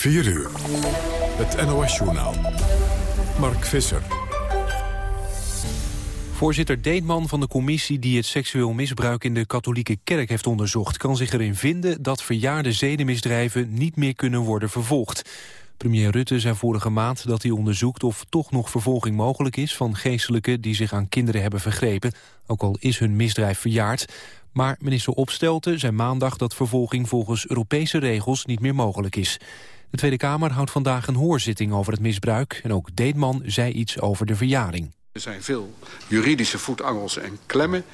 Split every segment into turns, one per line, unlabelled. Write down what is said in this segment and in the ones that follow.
4 uur. Het NOS-journaal. Mark Visser.
Voorzitter Deetman van de commissie die het seksueel misbruik in de katholieke kerk heeft onderzocht... kan zich erin vinden dat verjaarde zedenmisdrijven niet meer kunnen worden vervolgd. Premier Rutte zei vorige maand dat hij onderzoekt of toch nog vervolging mogelijk is... van geestelijken die zich aan kinderen hebben vergrepen, ook al is hun misdrijf verjaard. Maar minister Opstelten zei maandag dat vervolging volgens Europese regels niet meer mogelijk is. De Tweede Kamer houdt vandaag een hoorzitting over het misbruik... en ook Deetman zei iets over de verjaring.
Er zijn veel juridische voetangels en klemmen.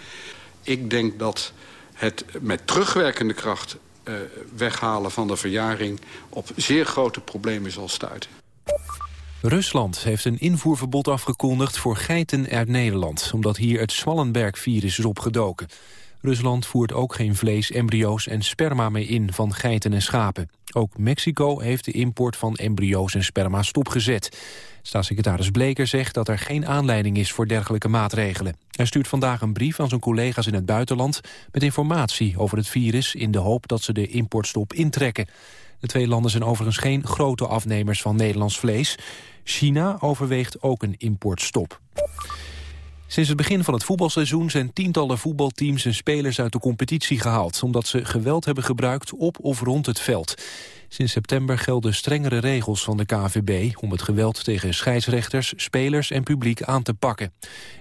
Ik denk dat het met terugwerkende kracht uh, weghalen van de verjaring... op zeer grote problemen zal stuiten.
Rusland heeft een invoerverbod afgekondigd voor geiten uit Nederland... omdat hier het Swallenberg-virus is opgedoken. Rusland voert ook geen vlees, embryo's en sperma meer in van geiten en schapen. Ook Mexico heeft de import van embryo's en sperma stopgezet. Staatssecretaris Bleker zegt dat er geen aanleiding is voor dergelijke maatregelen. Hij stuurt vandaag een brief aan zijn collega's in het buitenland... met informatie over het virus in de hoop dat ze de importstop intrekken. De twee landen zijn overigens geen grote afnemers van Nederlands vlees. China overweegt ook een importstop. Sinds het begin van het voetbalseizoen zijn tientallen voetbalteams en spelers uit de competitie gehaald, omdat ze geweld hebben gebruikt op of rond het veld. Sinds september gelden strengere regels van de KVB om het geweld tegen scheidsrechters, spelers en publiek aan te pakken.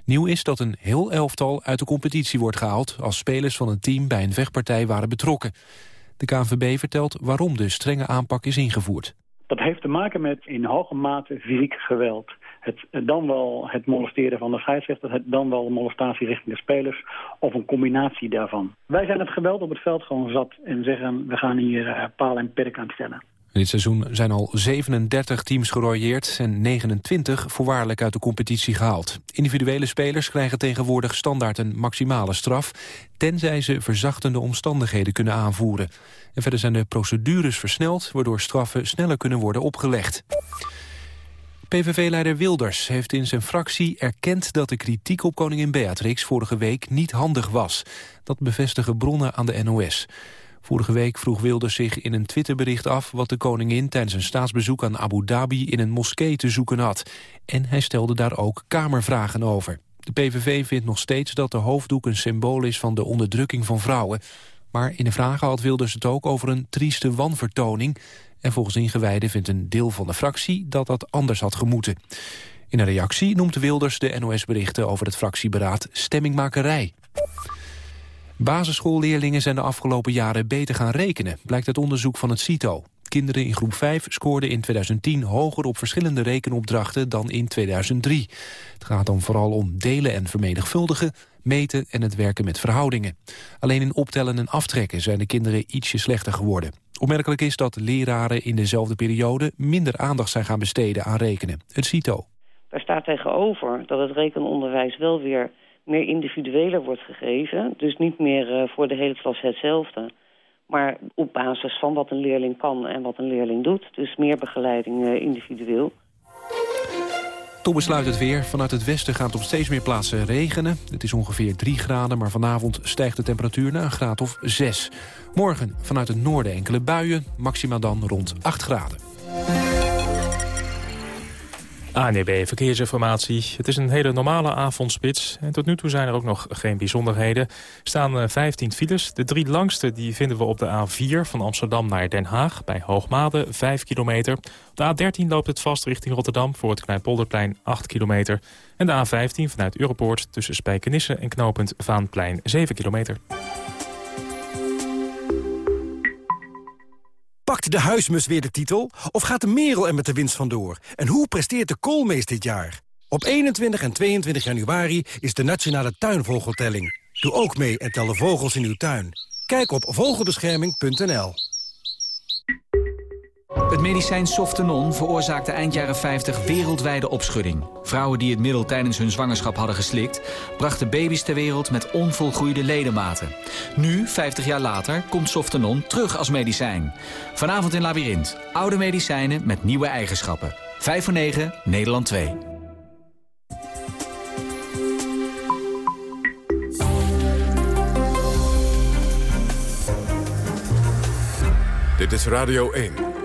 Nieuw is dat een heel elftal uit de competitie wordt gehaald als spelers van een team bij een vechtpartij waren betrokken. De KNVB vertelt waarom de strenge aanpak is ingevoerd.
Dat heeft te maken met in hoge mate fysiek geweld het, dan wel het molesteren van de scheidsrechter, het, dan wel molestatie richting de spelers of een combinatie daarvan. Wij zijn het geweld op het veld gewoon zat en zeggen we gaan hier uh, paal en perk aan stellen.
dit seizoen zijn al 37 teams gerooieerd en 29 voorwaardelijk uit de competitie gehaald. Individuele spelers krijgen tegenwoordig standaard een maximale straf, tenzij ze verzachtende omstandigheden kunnen aanvoeren. En verder zijn de procedures versneld, waardoor straffen sneller kunnen worden opgelegd. PVV-leider Wilders heeft in zijn fractie erkend dat de kritiek op koningin Beatrix vorige week niet handig was. Dat bevestigen bronnen aan de NOS. Vorige week vroeg Wilders zich in een Twitterbericht af wat de koningin tijdens een staatsbezoek aan Abu Dhabi in een moskee te zoeken had. En hij stelde daar ook kamervragen over. De PVV vindt nog steeds dat de hoofddoek een symbool is van de onderdrukking van vrouwen. Maar in de vragen had Wilders het ook over een trieste wanvertoning en volgens ingewijden vindt een deel van de fractie dat dat anders had gemoeten. In een reactie noemt Wilders de NOS-berichten over het fractieberaad stemmingmakerij. Basisschoolleerlingen zijn de afgelopen jaren beter gaan rekenen, blijkt uit onderzoek van het CITO. Kinderen in groep 5 scoorden in 2010 hoger op verschillende rekenopdrachten dan in 2003. Het gaat dan vooral om delen en vermenigvuldigen, meten en het werken met verhoudingen. Alleen in optellen en aftrekken zijn de kinderen ietsje slechter geworden. Opmerkelijk is dat leraren in dezelfde periode minder aandacht zijn gaan besteden aan rekenen. Het CITO.
Daar staat tegenover dat het rekenonderwijs wel weer meer individueler wordt gegeven. Dus niet meer uh, voor de hele klas hetzelfde. Maar op basis van wat een leerling kan en wat een leerling doet. Dus meer begeleiding uh, individueel.
Toen besluit het weer. Vanuit het westen gaat op steeds meer plaatsen regenen. Het is ongeveer 3 graden, maar vanavond stijgt de temperatuur naar een graad of 6. Morgen vanuit het noorden enkele buien, maximaal dan rond 8 graden.
ANEB Verkeersinformatie. Het is een hele normale avondspits. En tot nu toe zijn er ook nog geen bijzonderheden. Er staan 15 eh, files. De drie langste die vinden we op de A4 van Amsterdam naar Den Haag... bij Hoogmade, 5 kilometer. Op de A13 loopt het vast richting Rotterdam... voor het Kleinpolderplein, 8 kilometer. En de A15 vanuit Europoort tussen Spijkenisse en knooppunt Vaanplein, 7 kilometer.
Pakt de huismus weer de titel? Of gaat de merel er met de winst vandoor? En hoe presteert de koolmees dit jaar? Op 21 en 22 januari is de Nationale Tuinvogeltelling. Doe ook mee en tel de vogels in uw tuin. Kijk op vogelbescherming.nl
het medicijn Softenon veroorzaakte eind jaren 50 wereldwijde opschudding. Vrouwen die het middel tijdens hun zwangerschap hadden geslikt... brachten baby's ter wereld met onvolgroeide ledematen. Nu, 50 jaar later, komt Softenon terug als medicijn. Vanavond in Labyrinth. Oude medicijnen met nieuwe eigenschappen. 5 voor 9, Nederland 2.
Dit is Radio 1.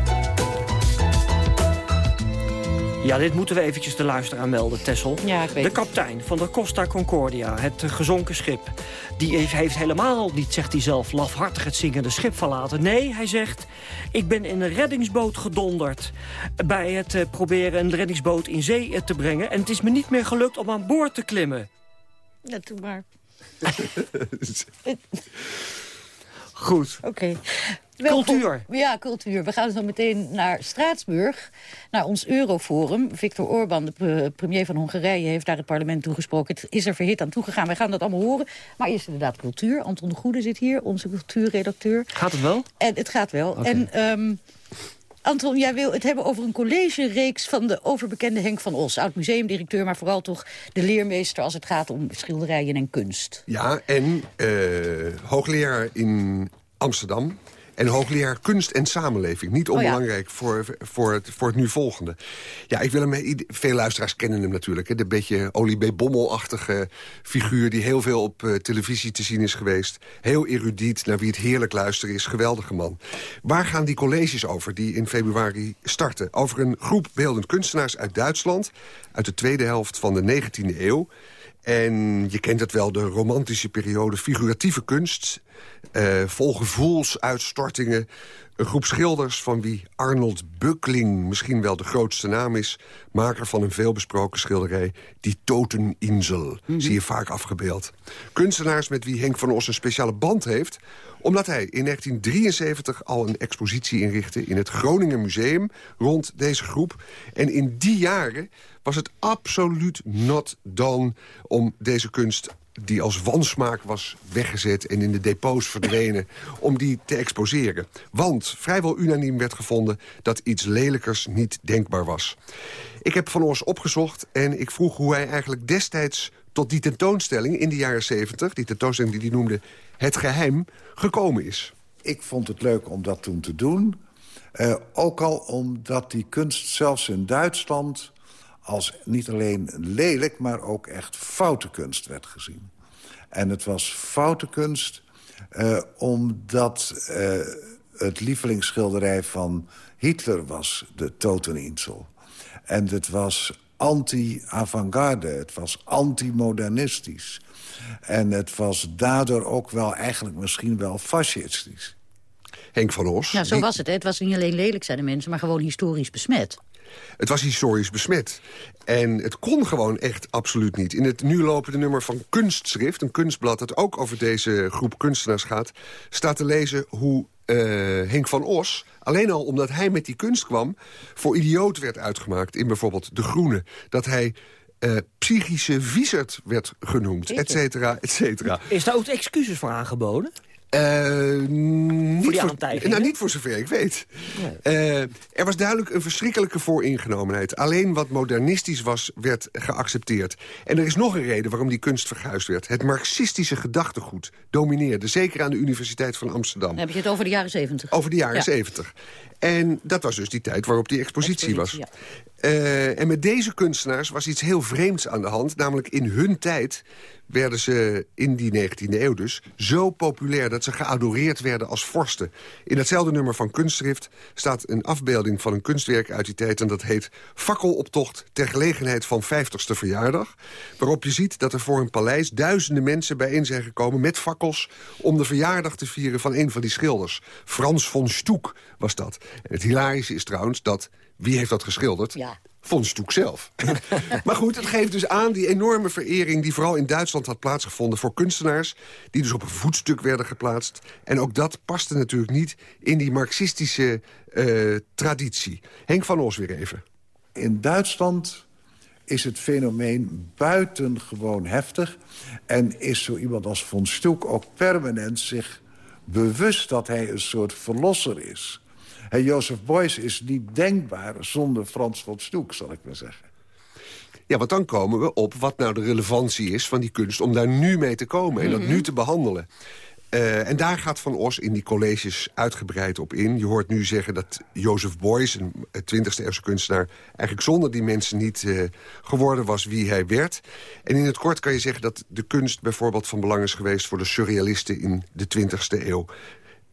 Ja, dit moeten we eventjes de luisteraar melden, Tessel.
Ja, ik weet
de
het.
kapitein van de Costa Concordia, het gezonken schip... die heeft, helemaal niet, zegt hij zelf, lafhartig het zingende schip verlaten. Nee, hij zegt, ik ben in een reddingsboot gedonderd... bij het eh, proberen een reddingsboot in zee eh, te brengen... en het is me niet meer gelukt om aan boord te klimmen.
Ja, doe maar.
Goed.
Oké.
Cultuur.
Ja, cultuur. We gaan zo meteen naar Straatsburg, naar ons Euroforum. Viktor Orban, de pre- premier van Hongarije, heeft daar het parlement toegesproken. Het is er verhit aan toegegaan. Wij gaan dat allemaal horen. Maar eerst inderdaad cultuur. Anton de Goede zit hier, onze cultuurredacteur.
Gaat het wel?
En het gaat wel. En ehm, Anton, jij wil het hebben over een college-reeks van de overbekende Henk van Os. Oud-museumdirecteur, maar vooral toch de leermeester als het gaat om schilderijen en kunst.
Ja, en eh, hoogleraar in Amsterdam. En hoogleraar kunst en samenleving. Niet
Oh ja.
onbelangrijk voor, voor, het, voor het nu volgende. Ja, ik wil hem... ieder- Veel luisteraars kennen hem natuurlijk. Hè, de beetje Olie B. Bommel-achtige figuur... die heel veel op eh, televisie te zien is geweest. Heel erudiet, naar wie het heerlijk luisteren is. Geweldige man. Waar gaan die colleges over die in februari starten? Over een groep beeldend kunstenaars uit Duitsland... uit de tweede helft van de 19e eeuw... En je kent het wel, de romantische periode, figuratieve kunst... eh, vol gevoelsuitstortingen. Een groep schilders van wie Arnold Buckling misschien wel de grootste naam is... maker van een veelbesproken schilderij, Die Toteninsel. Zie je vaak afgebeeld. Kunstenaars met wie Henk van Os een speciale band heeft... omdat hij in 1973 al een expositie inrichtte... in het Groningen Museum rond deze groep. En in die jaren was het absoluut not done om deze kunst die als wansmaak was weggezet en in de depots verdwenen... om die te exposeren. Want vrijwel unaniem werd gevonden dat iets lelijkers niet denkbaar was. Ik heb Van Oors opgezocht en ik vroeg hoe hij eigenlijk destijds... tot die tentoonstelling in de jaren 70, die tentoonstelling die hij noemde... Het Geheim, gekomen is.
Ik vond het leuk om dat toen te doen. Eh, ook al omdat die kunst zelfs in Duitsland... als niet alleen lelijk, maar ook echt foute kunst werd gezien. En het was foute kunst eh, omdat eh, het lievelingsschilderij van Hitler was... de Toteninsel. En het was anti-avant-garde, het was anti-modernistisch. En het was daardoor ook wel eigenlijk misschien wel fascistisch.
Henk van Os.
Nou, zo was het. Hè. Het was niet alleen lelijk, zijn de mensen, maar gewoon historisch besmet.
Het was historisch besmet. En het kon gewoon echt absoluut niet. In het nu lopende nummer van Kunstschrift, een kunstblad... dat ook over deze groep kunstenaars gaat... staat te lezen hoe Henk van Os... alleen al omdat hij met die kunst kwam... voor idioot werd uitgemaakt in bijvoorbeeld De Groene. Dat hij... eh, psychische wiezerd werd genoemd, et cetera, et cetera.
Is daar ook excuses voor aangeboden?
Eh, niet
die
voor,
aantijgingen?
nou, niet voor zover ik weet. Eh, er was duidelijk een verschrikkelijke vooringenomenheid. Alleen wat modernistisch was, werd geaccepteerd. En er is nog een reden waarom die kunst verguisd werd. Het marxistische gedachtegoed domineerde, zeker aan de Universiteit van Amsterdam.
Dan heb je het over de jaren zeventig.
Over de jaren
Ja.
70. En dat was dus die tijd waarop die expositie, was. Eh, en met deze kunstenaars was iets heel vreemds aan de hand. Namelijk in hun tijd werden ze in die 19e eeuw dus zo populair... dat ze geadoreerd werden als vorsten. In datzelfde nummer van Kunstschrift staat een afbeelding van een kunstwerk uit die tijd... en dat heet Fakkeloptocht ter gelegenheid van 50ste verjaardag... waarop je ziet dat er voor een paleis duizenden mensen bijeen zijn gekomen... met fakkels om de verjaardag te vieren van een van die schilders. Frans von Stoek was dat. Het hilarische is trouwens dat... Wie heeft dat geschilderd?
Ja.
Von Stoek zelf. maar goed, het geeft dus aan die enorme verering... die vooral in Duitsland had plaatsgevonden voor kunstenaars... die dus op een voetstuk werden geplaatst. En ook dat paste natuurlijk niet in die marxistische eh, traditie. Henk van Os weer even.
In Duitsland is het fenomeen buitengewoon heftig... en is zo iemand als Von Stoek ook permanent zich bewust... dat hij een soort verlosser is. En Joseph Beuys is niet denkbaar zonder Frans von Stoek, zal ik maar zeggen.
Ja, want dan komen we op wat nou de relevantie is van die kunst... om daar nu mee te komen en dat nu te behandelen. Uh, en daar gaat Van Os in die colleges uitgebreid op in. Je hoort nu zeggen dat Joseph Beuys, een 20e eeuwse kunstenaar... eigenlijk zonder die mensen niet uh, geworden was wie hij werd. En in het kort kan je zeggen dat de kunst bijvoorbeeld van belang is geweest... voor de surrealisten in de 20e eeuw.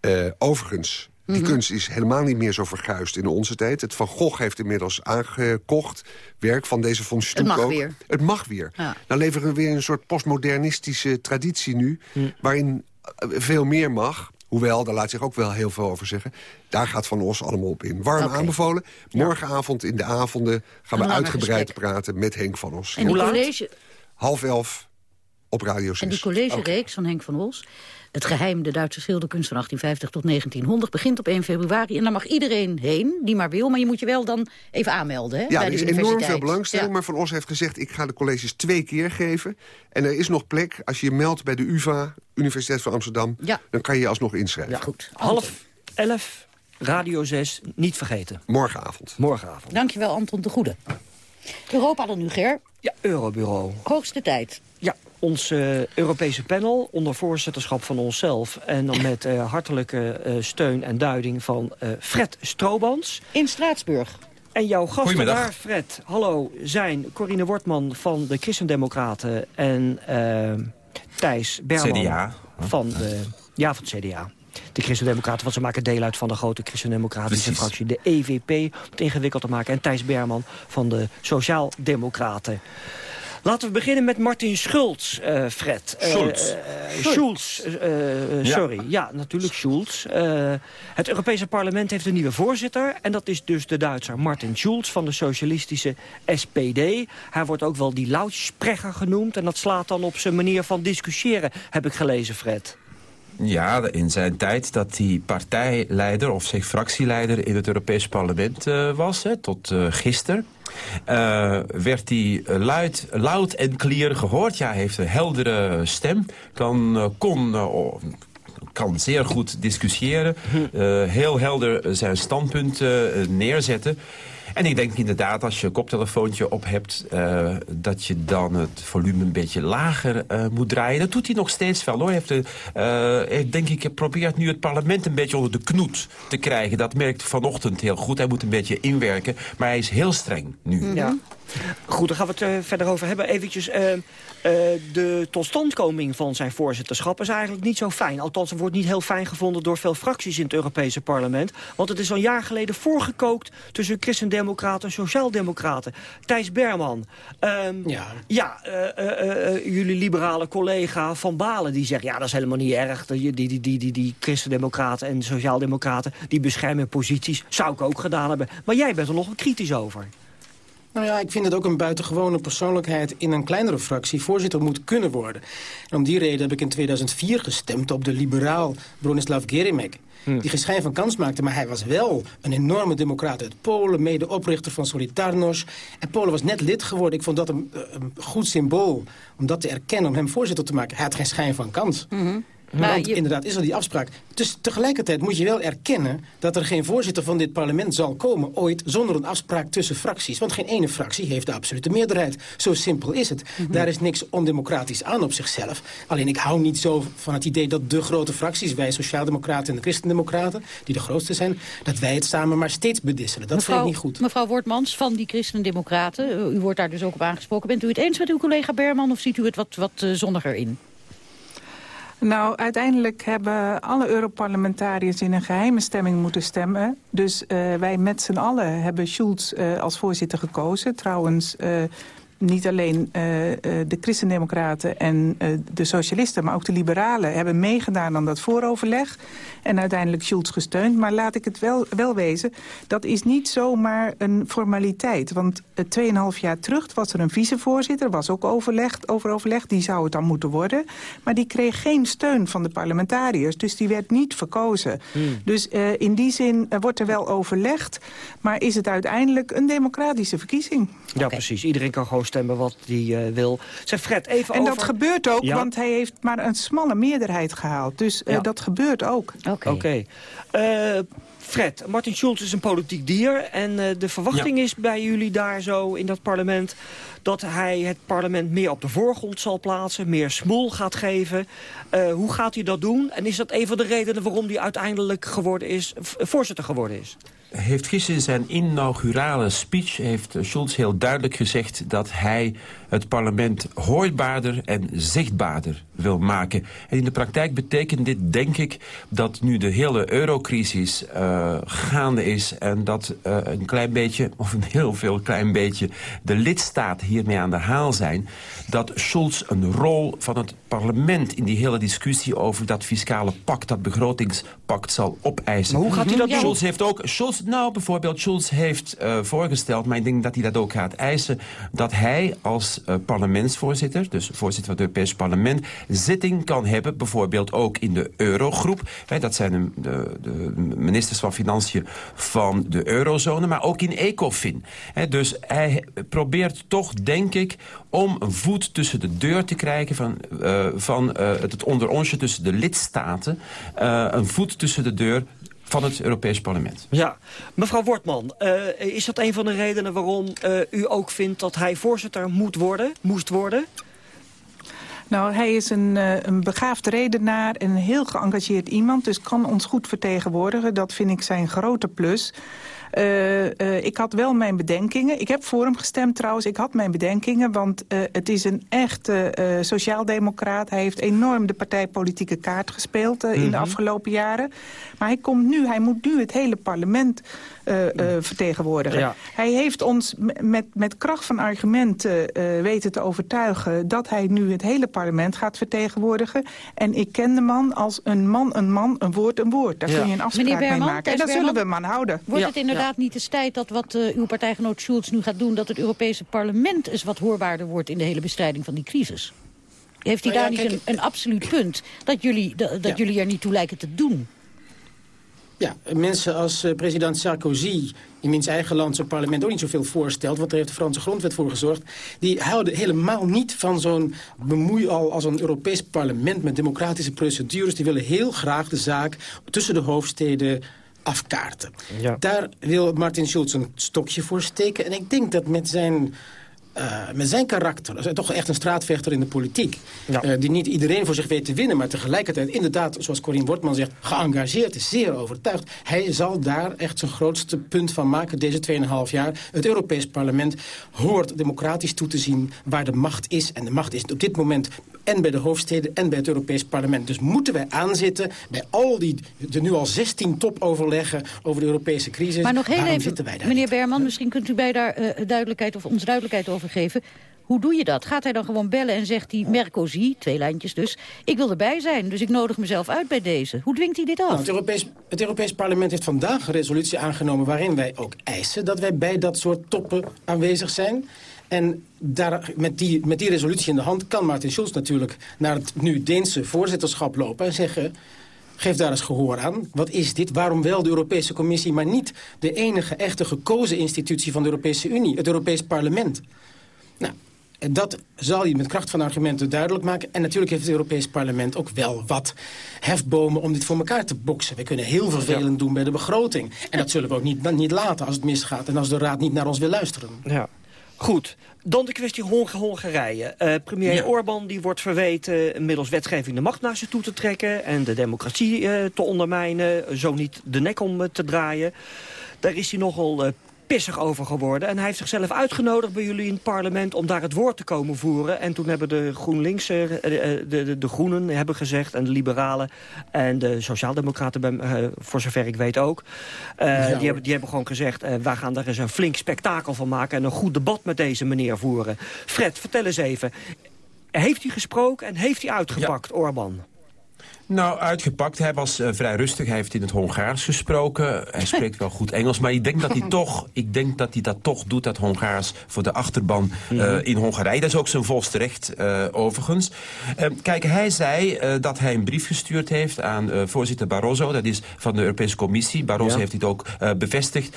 Uh, overigens, die mm -hmm. kunst is helemaal niet meer zo verguisd in onze tijd. Het Van Gogh heeft inmiddels aangekocht werk van deze von Stuck
Het mag weer.
Het mag weer. Ja. Dan leveren we weer een soort postmodernistische traditie nu... Mm. waarin veel meer mag. Hoewel, daar laat zich ook wel heel veel over zeggen. Daar gaat Van Os allemaal op in. Warm okay. aanbevolen. Morgenavond in de avonden gaan we uitgebreid praten met Henk van Os.
En die college...
Half elf op Radio 6.
En die collegereeks okay. van Henk van Os... Het geheim, de Duitse schilderkunst van 1850 tot 1900... begint op 1 februari en dan mag iedereen heen, die maar wil. Maar je moet je wel dan even aanmelden hè,
Ja,
bij
er is enorm veel belangstelling. Ja. Maar Van Os heeft gezegd, ik ga de colleges twee keer geven. En er is nog plek. Als je je meldt bij de UvA, Universiteit van Amsterdam...
Ja.
dan kan je je alsnog inschrijven.
Ja, goed.
Half elf, Radio 6, niet vergeten.
Morgenavond.
Morgenavond.
Dankjewel, Anton de Goede. Europa dan nu, Ger?
Ja, Eurobureau.
Hoogste tijd.
Ons uh, Europese panel onder voorzitterschap van onszelf... en dan met uh, hartelijke uh, steun en duiding van Fred Stroobans.
In Straatsburg.
En jouw gasten daar, Fred, hallo, zijn Corine Wortman van de Christendemocraten... en Thijs Berman
CDA.
van de, ja, van het CDA. De Christendemocraten, want ze maken deel uit van de grote Christendemocratische fractie. De EVP, om het ingewikkeld te maken. En Thijs Berman van de Sociaaldemocraten. Laten we beginnen met Martin Schulz, uh, Fred.
Schulz.
Uh, Schulz, sorry. Ja. natuurlijk Schulz. het Europese parlement heeft een nieuwe voorzitter. En dat is dus de Duitser Martin Schulz van de socialistische SPD. Hij wordt ook wel die Lautsprecher genoemd. En dat slaat dan op zijn manier van discussiëren, heb ik gelezen, Fred.
Ja, in zijn tijd dat hij partijleider of zeg fractieleider in het Europees parlement uh, was, hè, tot uh, gisteren. Uh, werd hij luid, luid en clear gehoord. Ja, hij heeft een heldere stem. Kan, kon, kan zeer goed discussiëren. heel helder zijn standpunt neerzetten. En ik denk inderdaad, als je een koptelefoontje op hebt... Uh, dat je dan het volume een beetje lager uh, moet draaien. Dat doet hij nog steeds wel, hoor. Hij heeft, heeft, denk ik, probeert nu het parlement een beetje onder de knoet te krijgen. Dat merkt vanochtend heel goed. Hij moet een beetje inwerken. Maar hij is heel streng nu.
Ja. Goed, daar gaan we het verder over hebben. Eventjes, de totstandkoming van zijn voorzitterschap is eigenlijk niet zo fijn. Althans, het wordt niet heel fijn gevonden door veel fracties in het Europese parlement. Want het is al een jaar geleden voorgekookt tussen christendemocraten en sociaaldemocraten. Thijs Berman, um, ja, ja uh, jullie liberale collega Van Balen die zegt... ja, dat is helemaal niet erg, die, die, die, die, die, die christendemocraten en sociaaldemocraten... die beschermen posities, zou ik ook gedaan hebben. Maar jij bent er nog wel kritisch over.
Nou ja, ik vind dat ook een buitengewone persoonlijkheid in een kleinere fractie voorzitter moet kunnen worden. En om die reden heb ik in 2004 gestemd op de liberaal Bronislav Gerimek. Hm. Die geen schijn van kans maakte, maar hij was wel een enorme democraat uit Polen. Mede-oprichter van Solidarność. En Polen was net lid geworden. Ik vond dat een, een goed symbool om dat te erkennen, om hem voorzitter te maken. Hij had geen schijn van kans. Mm -hmm. Maar Want, je... inderdaad is er die afspraak. Dus tegelijkertijd moet je wel erkennen dat er geen voorzitter van dit parlement zal komen ooit zonder een afspraak tussen fracties. Want geen ene fractie heeft de absolute meerderheid. Zo simpel is het. Mm -hmm. Daar is niks ondemocratisch aan op zichzelf. Alleen ik hou niet zo van het idee dat de grote fracties, wij sociaaldemocraten en de christendemocraten, die de grootste zijn, dat wij het samen maar steeds bedisselen. Dat
mevrouw,
vind ik niet goed.
Mevrouw Wortmans van die christendemocraten, u wordt daar dus ook op aangesproken. Bent u het eens met uw collega Berman of ziet u het wat, wat uh, zonniger in?
Nou, uiteindelijk hebben alle Europarlementariërs in een geheime stemming moeten stemmen. Dus uh, wij met z'n allen hebben Schulz uh, als voorzitter gekozen. Trouwens, uh, niet alleen uh, uh, de christendemocraten en uh, de socialisten... maar ook de liberalen hebben meegedaan aan dat vooroverleg... en uiteindelijk Schulz gesteund. Maar laat ik het wel, wel wezen, dat is niet zomaar een formaliteit. Want tweeënhalf jaar terug was er een vicevoorzitter... was ook overlegd, over overleg, die zou het dan moeten worden. Maar die kreeg geen steun van de parlementariërs. Dus die werd niet verkozen. Hmm. Dus in die zin wordt er wel overlegd... maar is het uiteindelijk een democratische verkiezing.
Ja, okay. precies. Iedereen kan gewoon stemmen wat hij wil. Zeg Fred, even
en
over...
dat gebeurt ook, want hij heeft maar een smalle meerderheid gehaald. Dus dat gebeurt ook.
Oké. Fred, Martin Schulz is een politiek dier. En de verwachting is bij jullie daar zo in dat parlement... dat hij het parlement meer op de voorgrond zal plaatsen... meer smoel gaat geven. hoe gaat hij dat doen? En is dat een van de redenen waarom hij uiteindelijk geworden is, voorzitter geworden is?
Heeft gisteren in zijn inaugurale speech... heeft Schulz heel duidelijk gezegd dat hij het parlement hoorbaarder en zichtbaarder wil maken. En in de praktijk betekent dit, denk ik, dat nu de hele eurocrisis uh, gaande is... en dat uh, een klein beetje, of een heel veel klein beetje... de lidstaten hiermee aan de haal zijn... dat Schulz een rol van het parlement in die hele discussie... over dat fiscale pact, dat begrotingspact zal opeisen.
Maar hoe gaat hij dat doen?
Schulz heeft ook... Schulz, nou, bijvoorbeeld, Schulz heeft uh, voorgesteld... maar ik denk dat hij dat ook gaat eisen... dat hij als uh, parlementsvoorzitter, dus voorzitter van het Europees Parlement... zitting kan hebben, bijvoorbeeld ook in de Eurogroep. Hè, dat zijn de, de, ministers van Financiën van de eurozone, maar ook in ECOFIN. Hè, dus hij probeert toch, denk ik, om een voet tussen de deur te krijgen... van, uh, van uh, het onderonsje tussen de lidstaten, een voet tussen de deur van het Europees Parlement.
Ja, mevrouw Wortman, uh, is dat een van de redenen waarom uh, u ook vindt dat hij voorzitter moet worden, moest worden?
Nou, hij is een, uh, een begaafd redenaar en een heel geëngageerd iemand... dus kan ons goed vertegenwoordigen. Dat vind ik zijn grote plus. Uh, uh, ik had wel mijn bedenkingen. Ik heb voor hem gestemd trouwens. Ik had mijn bedenkingen, want uh, het is een echte sociaaldemocraat. Hij heeft enorm de partijpolitieke kaart gespeeld mm -hmm. in de afgelopen jaren. Maar hij komt nu, hij moet nu het hele parlement uh, uh, vertegenwoordigen. Ja. Hij heeft ons met, met kracht van argumenten uh, weten te overtuigen... dat hij nu het hele parlement gaat vertegenwoordigen. En ik ken de man als een man een man, een woord een woord. Daar ja. kun je een afspraak
Berman,
mee maken. En dat zullen we hem aan houden.
Wordt het inderdaad ja. niet de tijd dat wat uw partijgenoot Schulz nu gaat doen... dat het Europese parlement eens wat hoorbaarder wordt... in de hele bestrijding van die crisis? Heeft hij nou daar niet een, een, absoluut punt dat jullie, dat, dat jullie er niet toe lijken te doen?
Ja, mensen als uh, president Sarkozy in wiens eigen land zijn parlement ook niet zoveel voorstelt... want daar heeft de Franse grondwet voor gezorgd... die houden helemaal niet van zo'n bemoeial als een Europees parlement... met democratische procedures. Die willen heel graag de zaak tussen de hoofdsteden afkaarten. Ja. Daar wil Martin Schulz een stokje voor steken. En ik denk dat met zijn uh, met zijn karakter, toch echt een straatvechter in de politiek... Ja. Uh, die niet iedereen voor zich weet te winnen... maar tegelijkertijd inderdaad, zoals Corine Wortman zegt... geëngageerd is, zeer overtuigd. Hij zal daar echt zijn grootste punt van maken deze 2,5 jaar. Het Europees Parlement hoort democratisch toe te zien waar de macht is. En de macht is op dit moment en bij de hoofdsteden en bij het Europees Parlement. Dus moeten wij aanzitten bij al die, de nu al 16 topoverleggen over de Europese crisis.
Maar nog heel even, meneer Berman, misschien kunt u bij daar uh, duidelijkheid of ons duidelijkheid over Hoe doe je dat? Gaat hij dan gewoon bellen en zegt hij, Mercosi, twee lijntjes dus... ik wil erbij zijn, dus ik nodig mezelf uit bij deze. Hoe dwingt hij dit af?
Nou, het, Europees, het Europees Parlement heeft vandaag een resolutie aangenomen... waarin wij ook eisen dat wij bij dat soort toppen aanwezig zijn... En daar, met, die, met die resolutie in de hand kan Martin Schulz natuurlijk... naar het nu Deense voorzitterschap lopen en zeggen... Geef daar eens gehoor aan. Wat is dit? Waarom wel de Europese Commissie... maar niet de enige echte gekozen institutie van de Europese Unie... het Europees Parlement? Nou, dat zal hij met kracht van argumenten duidelijk maken. En natuurlijk heeft het Europees Parlement ook wel wat hefbomen om dit voor elkaar te boksen. We kunnen heel vervelend ja. doen bij de begroting. En dat zullen we ook niet, niet laten als het misgaat... en als de Raad niet naar ons wil luisteren.
Ja. Goed, dan de kwestie Hongarije. Uh, premier ja. Orbán die wordt verweten middels wetgeving de macht naar zich toe te trekken... en de democratie uh, te ondermijnen, zo niet de nek om uh, te draaien. Daar is hij nogal pissig over geworden. En hij heeft zichzelf uitgenodigd bij jullie in het parlement om daar het woord te komen voeren. En toen hebben de GroenLinks, de, de, de, de Groenen hebben gezegd, en de Liberalen en de Sociaaldemocraten, uh, voor zover ik weet ook. Uh, ja, die, hebben, die hebben gewoon gezegd, uh, wij gaan daar eens een flink spektakel van maken en een goed debat met deze meneer voeren. Fred, vertel eens even, heeft hij gesproken en heeft hij uitgepakt, ja. Orbán?
Nou, uitgepakt. Hij was uh, vrij rustig. Hij heeft in het Hongaars gesproken. Hij spreekt wel goed Engels. Maar ik denk dat hij toch, ik denk dat, hij dat toch doet, dat Hongaars, voor de achterban uh, in Hongarije. Dat is ook zijn volste recht, uh, overigens. kijk, hij zei dat hij een brief gestuurd heeft aan voorzitter Barroso. Dat is van de Europese Commissie. Barroso ja. heeft dit ook bevestigd.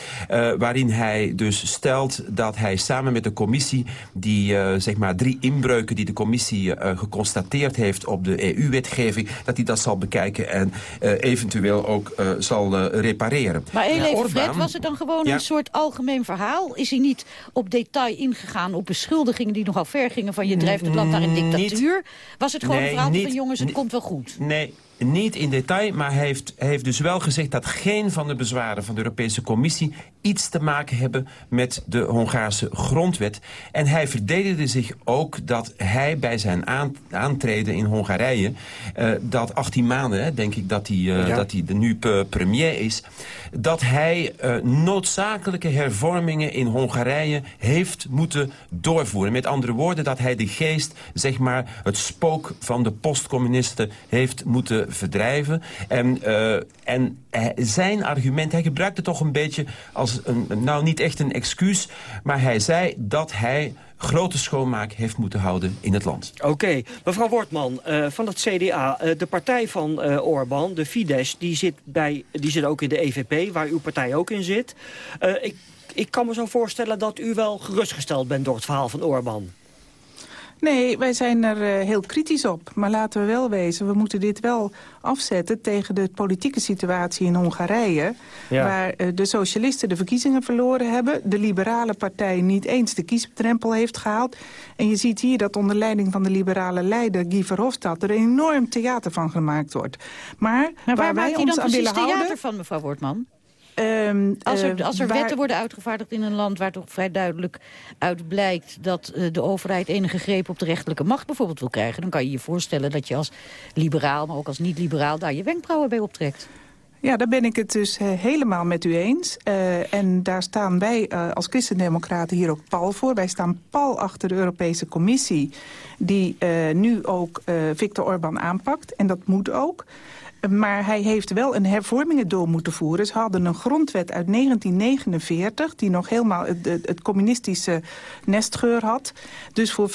waarin hij dus stelt dat hij samen met de commissie... die, zeg maar, drie inbreuken die de commissie geconstateerd heeft op de EU-wetgeving... dat hij dat zal bekijken en uh, eventueel ook uh, zal uh, repareren.
Maar heel even, Fred, was het dan gewoon ja. een soort algemeen verhaal? Is hij niet op detail ingegaan op beschuldigingen die nogal ver gingen van je drijft het land naar een dictatuur? Niet, was het gewoon
nee,
een verhaal
niet,
van jongens, het komt wel goed?
Nee, niet in detail, maar hij heeft, hij heeft dus wel gezegd... dat geen van de bezwaren van de Europese Commissie iets te maken hebben met de Hongaarse grondwet. En hij verdedigde zich ook dat hij bij zijn aantreden in Hongarije... Uh, dat 18 maanden, denk ik, dat hij, uh, ja. dat hij de nu premier is... dat hij uh, noodzakelijke hervormingen in Hongarije heeft moeten doorvoeren. Met andere woorden, dat hij de geest, zeg maar, het spook van de postcommunisten heeft moeten verdrijven. En, en zijn argument, hij gebruikte toch een beetje als een, nou niet echt een excuus, maar hij zei dat hij grote schoonmaak heeft moeten houden in het land.
Oké, mevrouw Wortman uh, van het CDA, uh, de partij van uh, Orbán, de Fidesz, die zit, bij, die zit ook in de EVP, waar uw partij ook in zit. ik, ik kan me zo voorstellen dat u wel gerustgesteld bent door het verhaal van Orbán.
Nee, wij zijn er uh, heel kritisch op. Maar laten we wel wezen, we moeten dit wel afzetten... tegen de politieke situatie in Hongarije... Ja. waar uh, de socialisten de verkiezingen verloren hebben... de liberale partij niet eens de kiesdrempel heeft gehaald. En je ziet hier dat onder leiding van de liberale leider Guy Verhofstadt... er een enorm theater van gemaakt wordt. Maar,
maar waar,
waar wij
ons
aan willen
theater
houden...
van, mevrouw Wortman?
Um,
als er, als er
waar...
wetten worden uitgevaardigd in een land waar toch vrij duidelijk uit blijkt dat uh, de overheid enige greep op de rechterlijke macht bijvoorbeeld wil krijgen, dan kan je je voorstellen dat je als liberaal, maar ook als niet-liberaal daar je wenkbrauwen bij optrekt.
Ja, daar ben ik het dus uh, helemaal met u eens. Uh, en daar staan wij uh, als christendemocraten hier ook pal voor. Wij staan pal achter de Europese Commissie... die nu ook Viktor Orban aanpakt. En dat moet ook. Maar hij heeft wel een hervormingen door moeten voeren. Ze hadden een grondwet uit 1949... die nog helemaal het, het, het communistische nestgeur had. Dus voor 95%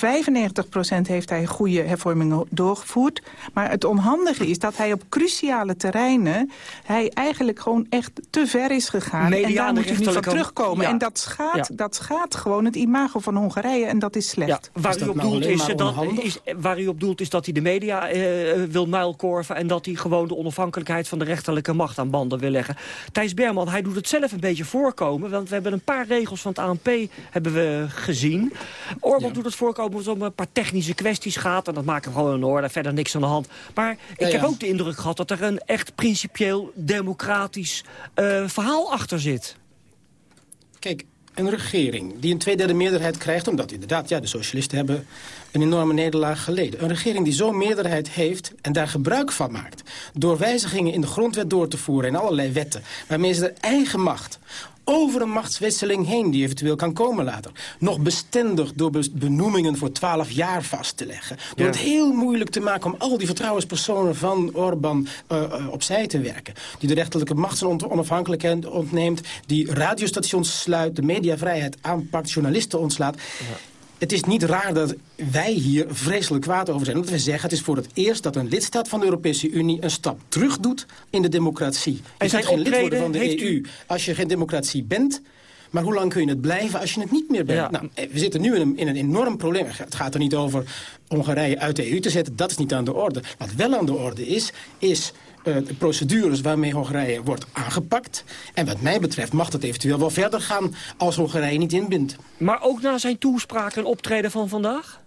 heeft hij goede hervormingen doorgevoerd. Maar het onhandige is dat hij op cruciale terreinen... hij eigenlijk gewoon echt te ver is gegaan.
Media
en daar moet hij nu van terugkomen.
Ja.
En dat schaadt, ja. dat schaadt gewoon het imago van Hongarije. En dat is slecht.
Ja, waar,
is
u op
nou
doelt is, dat, is, waar u op doelt is dat hij de media uh, wil muilkorven... en dat hij gewoon de onafhankelijkheid van de rechterlijke macht aan banden wil leggen. Thijs Berman, hij doet het zelf een beetje voorkomen... want we hebben een paar regels van het ANP hebben we gezien. Orban ja. doet het voorkomen als het om een paar technische kwesties gaat... en dat maken we gewoon in orde, verder niks aan de hand. Maar ik
Ja,
heb ook de indruk gehad dat er een echt principieel democratisch uh, verhaal achter zit.
Kijk, een regering die een tweederde meerderheid krijgt... omdat inderdaad, ja, de socialisten hebben een enorme nederlaag geleden. Een regering die zo'n meerderheid heeft en daar gebruik van maakt... door wijzigingen in de grondwet door te voeren en allerlei wetten... waarmee ze de eigen macht over een machtswisseling heen die eventueel kan komen later. Nog bestendig door benoemingen voor twaalf jaar vast te leggen. Door
Ja.
het heel moeilijk te maken om al die vertrouwenspersonen van Orbán uh, uh, opzij te werken. Die de rechterlijke macht zijn onafhankelijkheid ontneemt. Die radiostations sluit, de mediavrijheid aanpakt, journalisten ontslaat. Het is niet raar dat wij hier vreselijk kwaad over zijn. Omdat we zeggen, het is voor het eerst dat een lidstaat van de Europese Unie... een stap terug doet in de democratie. Je
zijn
geen lid worden van de
heeft
EU
u-
als je geen democratie bent... Maar hoe lang kun je het blijven als je het niet meer bent?
Ja.
Nou, eh, we zitten nu in een, in een enorm probleem. Het gaat er niet over Hongarije uit de EU te zetten. Dat is niet aan de orde. Wat wel aan de orde is, is de procedures waarmee Hongarije wordt aangepakt. En wat mij betreft mag dat eventueel wel verder gaan als Hongarije niet inbindt.
Maar ook na zijn toespraak en optreden van vandaag?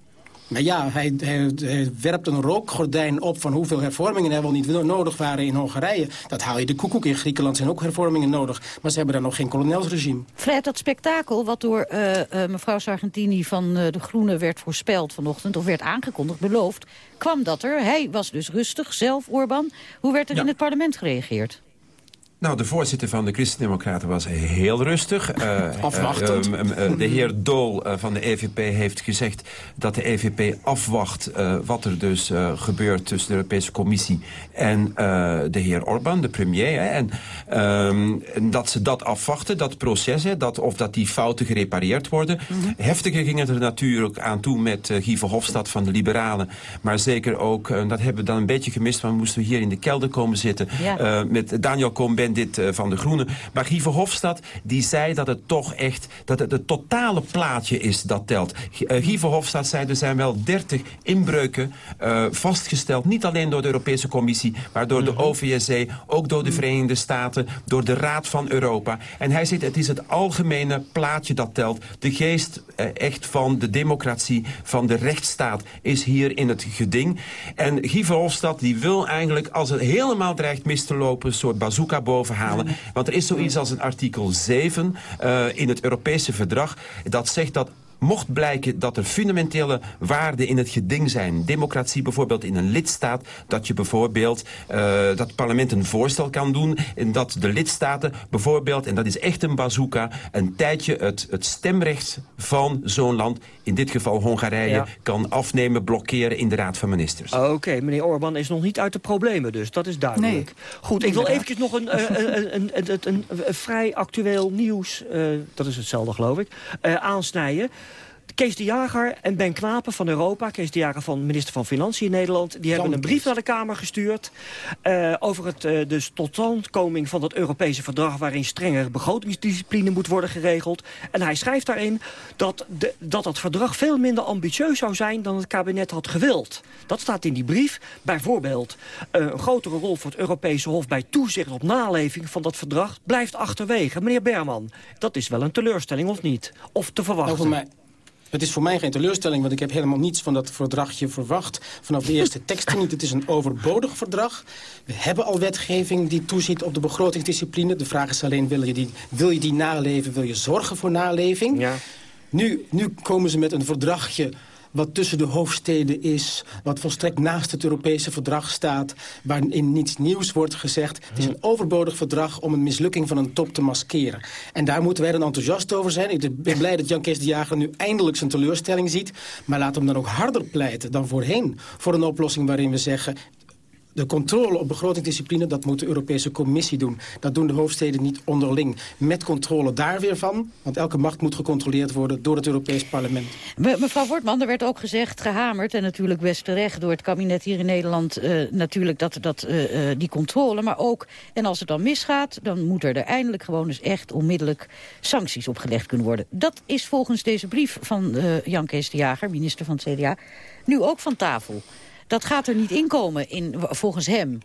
Maar ja, hij, hij, hij, werpt een rookgordijn op van hoeveel hervormingen er wel niet nodig waren in Hongarije. Dat haal je de koekoek. In Griekenland zijn ook hervormingen nodig. Maar ze hebben daar nog geen kolonelsregime.
Fred, dat spektakel wat door uh, uh, mevrouw Sargentini van uh, de Groenen werd voorspeld vanochtend... of werd aangekondigd, beloofd, kwam dat er. Hij was dus rustig, zelf, Orbán. Hoe werd er
Ja.
in het parlement gereageerd?
Nou, de voorzitter van de Christen-Democraten was heel rustig. Uh,
Afwachtend.
Uh, uh, de heer Dool van de EVP heeft gezegd dat de EVP afwacht... wat er dus gebeurt tussen de Europese Commissie en de heer Orbán, de premier. Hè, en, ehm, dat ze dat afwachten, dat proces, hè, dat, of dat die fouten gerepareerd worden. Mm -hmm. Heftiger ging het er natuurlijk aan toe met Guy Verhofstadt van de Liberalen. Maar zeker ook, dat hebben we dan een beetje gemist... want moesten we hier in de kelder komen zitten... Ja. met Daniel Dit uh, van de Groenen. Maar Guy Verhofstadt die zei dat het toch echt... dat het het totale plaatje is dat telt. Uh, Guy Verhofstadt zei er zijn wel 30 inbreuken uh, vastgesteld. Niet alleen door de Europese Commissie, maar door de OVSE... ook door de Verenigde Staten, door de Raad van Europa. En hij zegt het is het algemene plaatje dat telt. De geest echt van de democratie, van de rechtsstaat... is hier in het geding. En Guy Verhofstadt die wil eigenlijk, als het helemaal dreigt mis te lopen... een soort bazooka Want er is zoiets als een artikel 7 uh, in het Europese verdrag... dat zegt dat mocht blijken dat er fundamentele waarden in het geding zijn... democratie bijvoorbeeld in een lidstaat... dat je bijvoorbeeld uh, dat het parlement een voorstel kan doen... en dat de lidstaten bijvoorbeeld, en dat is echt een bazooka... een tijdje het, het stemrecht van zo'n land... in dit geval Hongarije, ja. kan afnemen, blokkeren in de Raad van Ministers.
Oké, okay, meneer Orbán is nog niet uit de problemen dus, dat is duidelijk. Nee. Goed, ik wil eventjes nog een, uh, een, een, een, een, vrij actueel nieuws... Uh, dat is hetzelfde geloof ik, aansnijden... Kees de Jager en Ben Knapen van Europa... Kees de Jager van minister van Financiën in Nederland... die hebben een brief naar de Kamer gestuurd... Uh, over het uh, dus totstandkoming van het Europese verdrag... waarin strengere begrotingsdiscipline moet worden geregeld. En hij schrijft daarin dat, de, dat het verdrag veel minder ambitieus zou zijn... dan het kabinet had gewild. Dat staat in die brief. Bijvoorbeeld uh, een grotere rol voor het Europese Hof... bij toezicht op naleving van dat verdrag blijft achterwege. Meneer Berman, dat is wel een teleurstelling of niet? Of te verwachten?
Het is voor mij geen teleurstelling, want ik heb helemaal niets van dat verdragje verwacht. Vanaf de eerste teksten niet. Het is een overbodig verdrag. We hebben al wetgeving die toeziet op de begrotingsdiscipline. De vraag is alleen, wil je die, wil je die naleven? Wil je zorgen voor naleving?
Ja.
Nu, nu komen ze met een verdragje wat tussen de hoofdsteden is... wat volstrekt naast het Europese verdrag staat... waarin niets nieuws wordt gezegd. Het is een overbodig verdrag om een mislukking van een top te maskeren. En daar moeten wij dan enthousiast over zijn. Ik ben blij dat Jan Kees de Jager nu eindelijk zijn teleurstelling ziet. Maar laat hem dan ook harder pleiten dan voorheen... voor een oplossing waarin we zeggen de controle op begrotingsdiscipline, dat moet de Europese Commissie doen. Dat doen de hoofdsteden niet onderling. Met controle daar weer van, want elke macht moet gecontroleerd worden door het Europees Parlement.
Me, mevrouw Wortman, er werd ook gezegd, gehamerd, en natuurlijk best terecht door het kabinet hier in Nederland, uh, natuurlijk dat, dat, uh, die controle, maar ook, en als het dan misgaat, dan moet er, er eindelijk gewoon eens echt onmiddellijk sancties opgelegd kunnen worden. Dat is volgens deze brief van Jan Kees de Jager, minister van het CDA, nu ook van tafel. Dat gaat er niet inkomen in, volgens hem.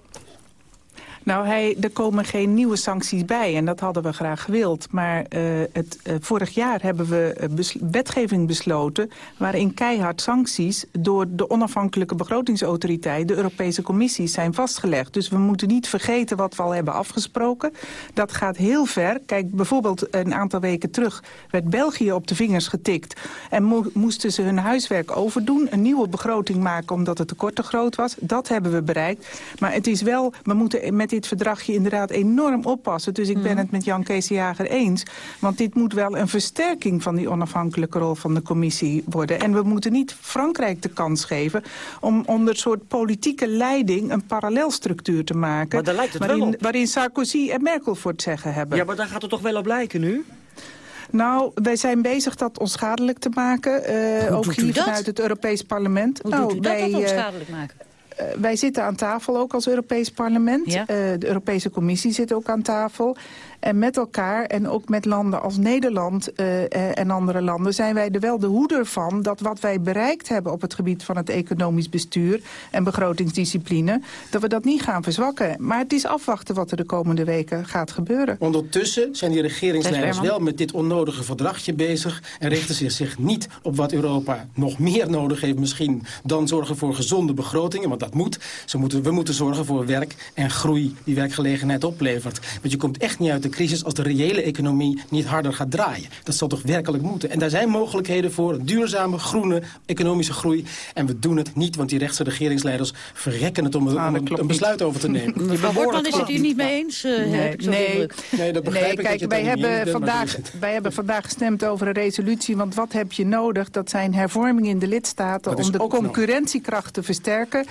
Nou, hij, er komen geen nieuwe sancties bij en dat hadden we graag gewild. Maar uh, het, uh, vorig jaar hebben we bes wetgeving besloten... waarin keihard sancties door de onafhankelijke begrotingsautoriteit... de Europese Commissie zijn vastgelegd. Dus we moeten niet vergeten wat we al hebben afgesproken. Dat gaat heel ver. Kijk, bijvoorbeeld een aantal weken terug werd België op de vingers getikt... en mo moesten ze hun huiswerk overdoen, een nieuwe begroting maken... omdat het tekort te groot was. Dat hebben we bereikt. Maar het is wel, we moeten met dit verdragje inderdaad enorm oppassen. Dus ik ben het met Jan Kees Jager eens. Want dit moet wel een versterking van die onafhankelijke rol van de commissie worden. En we moeten niet Frankrijk de kans geven om onder een soort politieke leiding een parallelstructuur te maken.
Maar daar lijkt het
waarin,
wel op.
waarin Sarkozy en Merkel voor het zeggen hebben.
Ja, maar daar gaat het toch wel op lijken nu?
Nou, wij zijn bezig dat onschadelijk te maken. Uh, ook hier vanuit het Europees Parlement.
Hoe
nou,
doet u dat,
wij,
dat
eh,
onschadelijk maken?
Uh, wij zitten aan tafel ook als Europees Parlement.
Ja.
Uh, de Europese Commissie zit ook aan tafel. En met elkaar en ook met landen als Nederland uh, en andere landen... zijn wij er wel de hoeder van dat wat wij bereikt hebben... op het gebied van het economisch bestuur en begrotingsdiscipline... dat we dat niet gaan verzwakken. Maar het is afwachten wat er de komende weken gaat gebeuren.
Ondertussen zijn die regeringsleiders wel met dit onnodige verdragje bezig... en richten zich, zich niet op wat Europa nog meer nodig heeft misschien... dan zorgen voor gezonde begrotingen, want dat moet. Ze moeten. We moeten zorgen voor werk en groei die werkgelegenheid oplevert. Want je komt echt niet uit de crisis als de reële economie niet harder gaat draaien. Dat zal toch werkelijk moeten. En daar zijn mogelijkheden voor duurzame, groene economische groei. En we doen het niet, want die rechtse regeringsleiders verrekken het om, om een, een besluit over te nemen.
Mevrouw Wortman is het hier niet mee eens, uh,
nee,
heb ik zo
nee.
Nee, dat begrijp
nee,
ik
kijk,
dat
wij hebben, vandaag, wij hebben vandaag gestemd over een resolutie. Want wat heb je nodig? Dat zijn hervormingen in de lidstaten om de
nodig.
concurrentiekracht te versterken.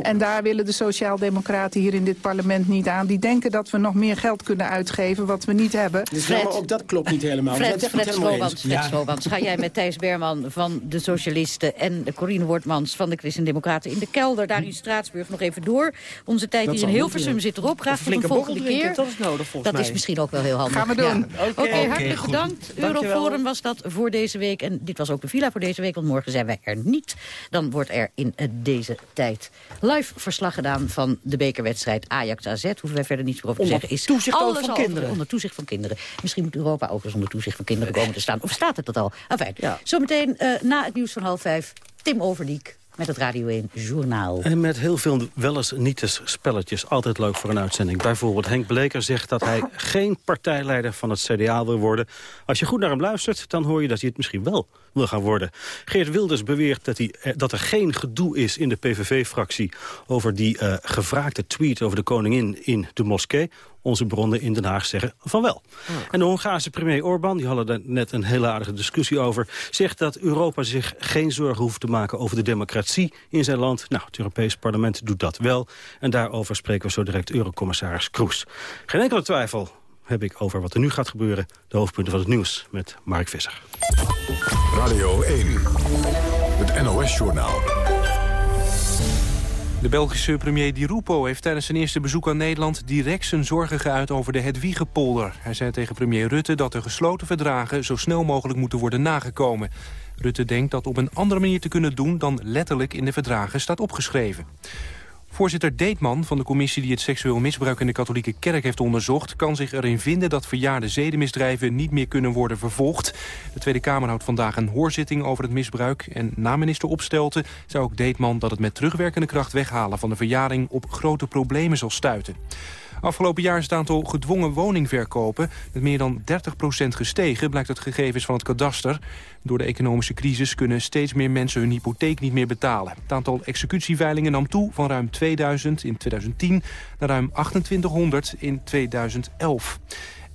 En daar willen de sociaaldemocraten hier in dit parlement niet aan. Die denken dat we nog meer geld kunnen uitgeven wat we niet hebben.
Dus ja, maar ook dat klopt niet helemaal.
Fred, Fred Slobans. Fred Slobans, ga jij met Thijs Berman van de Socialisten... en Corine Wortmans van de Christen-Democraten in de kelder... daar in Straatsburg nog even door. Onze tijd hier in Hilversum zit erop. Graag tot
flinke
volgende keer.
dat is nodig volgens
Dat is misschien ook wel heel handig.
Gaan we doen.
Ja. Oké, hartelijk
goed.
bedankt.
Dankjewel.
Euroforum was dat voor deze week. En dit was ook de villa voor deze week, want morgen zijn wij er niet. Dan wordt er in eh, deze tijd live verslag gedaan van de bekerwedstrijd Ajax-AZ. Hoeven wij verder niets meer over te zeggen. Is
toezicht
alles
van
al
kinderen.
Onder toezicht van kinderen. Misschien moet Europa ook eens onder toezicht van kinderen komen te staan. Of staat het dat al? Enfin,
Ja.
zometeen eh, na het nieuws van half vijf, Tim Overdiek met het Radio 1 Journaal.
En met heel veel wel eens niet eens spelletjes. Altijd leuk voor een uitzending. Bijvoorbeeld Henk Bleker zegt dat hij geen partijleider van het CDA wil worden. Als je goed naar hem luistert, dan hoor je dat hij het misschien wel wil gaan worden. Geert Wilders beweert dat, hij, eh, dat er geen gedoe is in de PVV-fractie... over die eh, gevraagde tweet over de koningin in de moskee. Onze bronnen in Den Haag zeggen van wel. En de Hongaarse premier Orbán, die hadden er net een hele aardige discussie over... zegt dat Europa zich geen zorgen hoeft te maken over de democratie in zijn land. Nou, het Europees parlement doet dat wel. En daarover spreken we zo direct eurocommissaris Kroes. Geen enkele twijfel heb ik over wat er nu gaat gebeuren. De hoofdpunten van het nieuws met Mark Visser.
Radio 1, het NOS-journaal.
De Belgische premier Di Rupo heeft tijdens zijn eerste bezoek aan Nederland... direct zijn zorgen geuit over de Hedwiegepolder. Hij zei tegen premier Rutte dat de gesloten verdragen... zo snel mogelijk moeten worden nagekomen. Rutte denkt dat op een andere manier te kunnen doen... dan letterlijk in de verdragen staat opgeschreven. Voorzitter Deetman van de commissie die het seksueel misbruik in de katholieke kerk heeft onderzocht... kan zich erin vinden dat verjaarde zedenmisdrijven niet meer kunnen worden vervolgd. De Tweede Kamer houdt vandaag een hoorzitting over het misbruik. En na minister Opstelten zou ook Deetman dat het met terugwerkende kracht weghalen van de verjaring op grote problemen zal stuiten. Afgelopen jaar is het aantal gedwongen woningverkopen met meer dan 30% gestegen, blijkt uit gegevens van het kadaster. Door de economische crisis kunnen steeds meer mensen hun hypotheek niet meer betalen. Het aantal executieveilingen nam toe van ruim 2000 in 2010 naar ruim 2800 in 2011.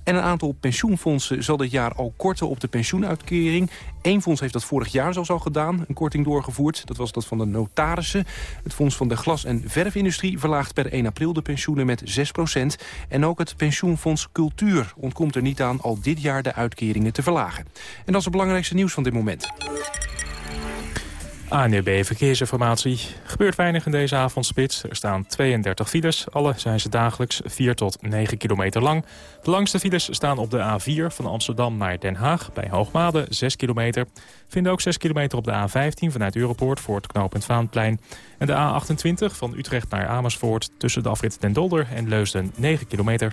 En een aantal pensioenfondsen zal dit jaar al korten op de pensioenuitkering. Eén fonds heeft dat vorig jaar zelfs al gedaan, een korting doorgevoerd. Dat was dat van de notarissen. Het fonds van de glas- en verfindustrie verlaagt per 1 april de pensioenen met 6% En ook het pensioenfonds Cultuur ontkomt er niet aan al dit jaar de uitkeringen te verlagen. En dat is het belangrijkste nieuws van dit moment.
ANUB Verkeersinformatie. Gebeurt weinig in deze avondspits. Er staan 32 files. Alle zijn ze dagelijks 4 tot 9 kilometer lang. De langste files staan op de A4 van Amsterdam naar Den Haag. Bij Hoogmade 6 kilometer. Vinden ook 6 kilometer op de A15 vanuit Europoort voor het knooppunt Vaanplein. En de A28 van Utrecht naar Amersfoort tussen de afrit Den Dolder en Leusden 9 kilometer.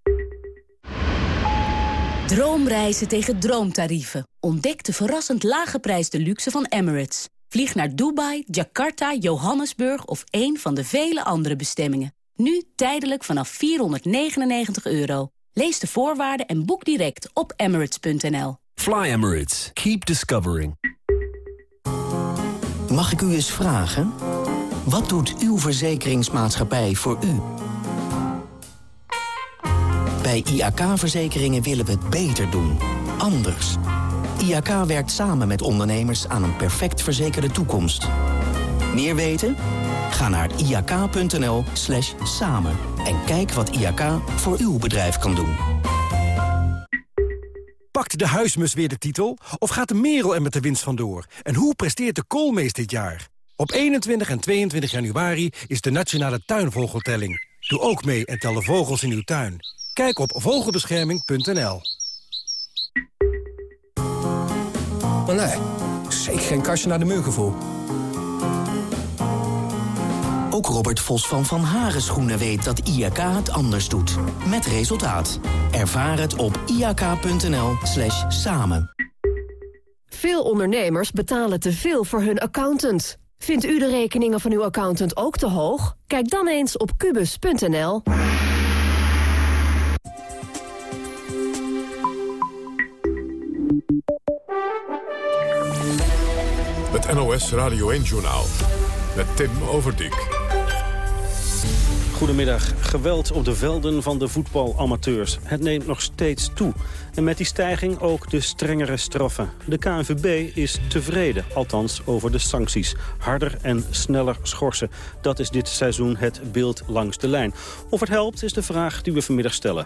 Droomreizen tegen droomtarieven. Ontdek de verrassend laaggeprijsde luxe van Emirates. Vlieg naar Dubai, Jakarta, Johannesburg of een van de vele andere bestemmingen. Nu tijdelijk vanaf 499 euro. Lees de voorwaarden en boek direct op emirates.nl.
Fly Emirates. Keep discovering.
Mag ik u eens vragen? Wat doet uw verzekeringsmaatschappij voor u? Bij IAK-verzekeringen willen we het beter doen. Anders. IAK werkt samen met ondernemers aan een perfect verzekerde toekomst. Meer weten? Ga naar iak.nl slash samen en kijk wat IAK voor uw bedrijf kan doen.
Pakt de huismus weer de titel? Of gaat de merel er met de winst vandoor? En hoe presteert de koolmees dit jaar? Op 21 en 22 januari is de Nationale Tuinvogeltelling. Doe ook mee en tel de vogels in uw tuin. Kijk op vogelbescherming.nl.
Maar nee, zeker geen kastje naar de muurgevoel.
Ook Robert Vos van Van Haren Schoenen weet dat IAK het anders doet. Met resultaat. Ervaar het op iak.nl slash samen.
Veel ondernemers betalen te veel voor hun accountant. Vindt u de rekeningen van uw accountant ook te hoog? Kijk dan eens op kubus.nl.
NOS Radio 1-journaal met Tim Overdijk.
Goedemiddag. Geweld op de velden van de voetbalamateurs. Het neemt nog steeds toe. En met die stijging ook de strengere straffen. De KNVB is tevreden, althans over de sancties. Harder en sneller schorsen. Dat is dit seizoen het beeld langs de lijn. Of het helpt is de vraag die we vanmiddag stellen.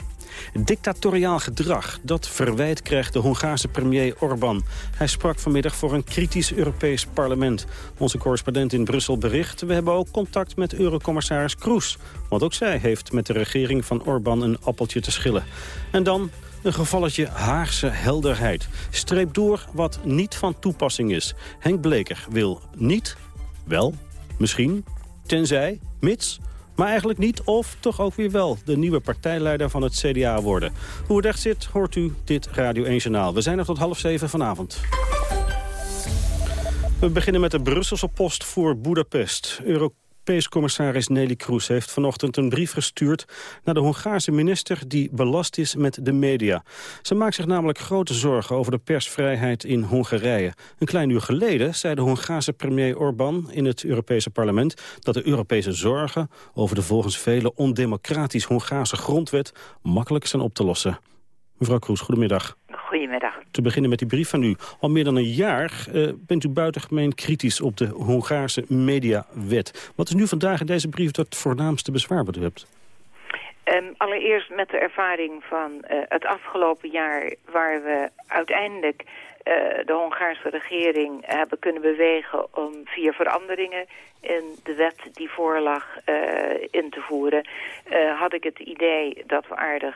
Dictatoriaal gedrag, dat verwijt krijgt de Hongaarse premier Orbán. Hij sprak vanmiddag voor een kritisch Europees parlement. Onze correspondent in Brussel bericht... we hebben ook contact met eurocommissaris Kroes. Want ook zij heeft met de regering van Orbán een appeltje te schillen. En dan een gevalletje Haagse helderheid. Streep door wat niet van toepassing is. Henk Bleker wil niet, wel, misschien, tenzij, mits... maar eigenlijk niet of toch ook weer wel de nieuwe partijleider van het CDA worden. Hoe het echt zit, hoort u dit Radio 1 Journaal. We zijn er tot half zeven vanavond. We beginnen met de Brusselse post voor Budapest. Euro Europees-commissaris Nelly Kroes heeft vanochtend een brief gestuurd naar de Hongaarse minister die belast is met de media. Ze maakt zich namelijk grote zorgen over de persvrijheid in Hongarije. Een klein uur geleden zei de Hongaarse premier Orbán in het Europese parlement dat de Europese zorgen over de volgens velen ondemocratisch Hongaarse grondwet makkelijk zijn op te lossen. Mevrouw Kroes, goedemiddag.
Goedemiddag.
Te beginnen met die brief van u. Al meer dan een jaar uh, bent u buitengemeen kritisch op de Hongaarse mediawet. Wat is nu vandaag in deze brief het voornaamste bezwaar wat u hebt?
Um, allereerst met de ervaring van uh, het afgelopen jaar... waar we uiteindelijk de Hongaarse regering hebben kunnen bewegen om via veranderingen in de wet die voorlag uh, in te voeren, uh, had ik het idee dat we aardig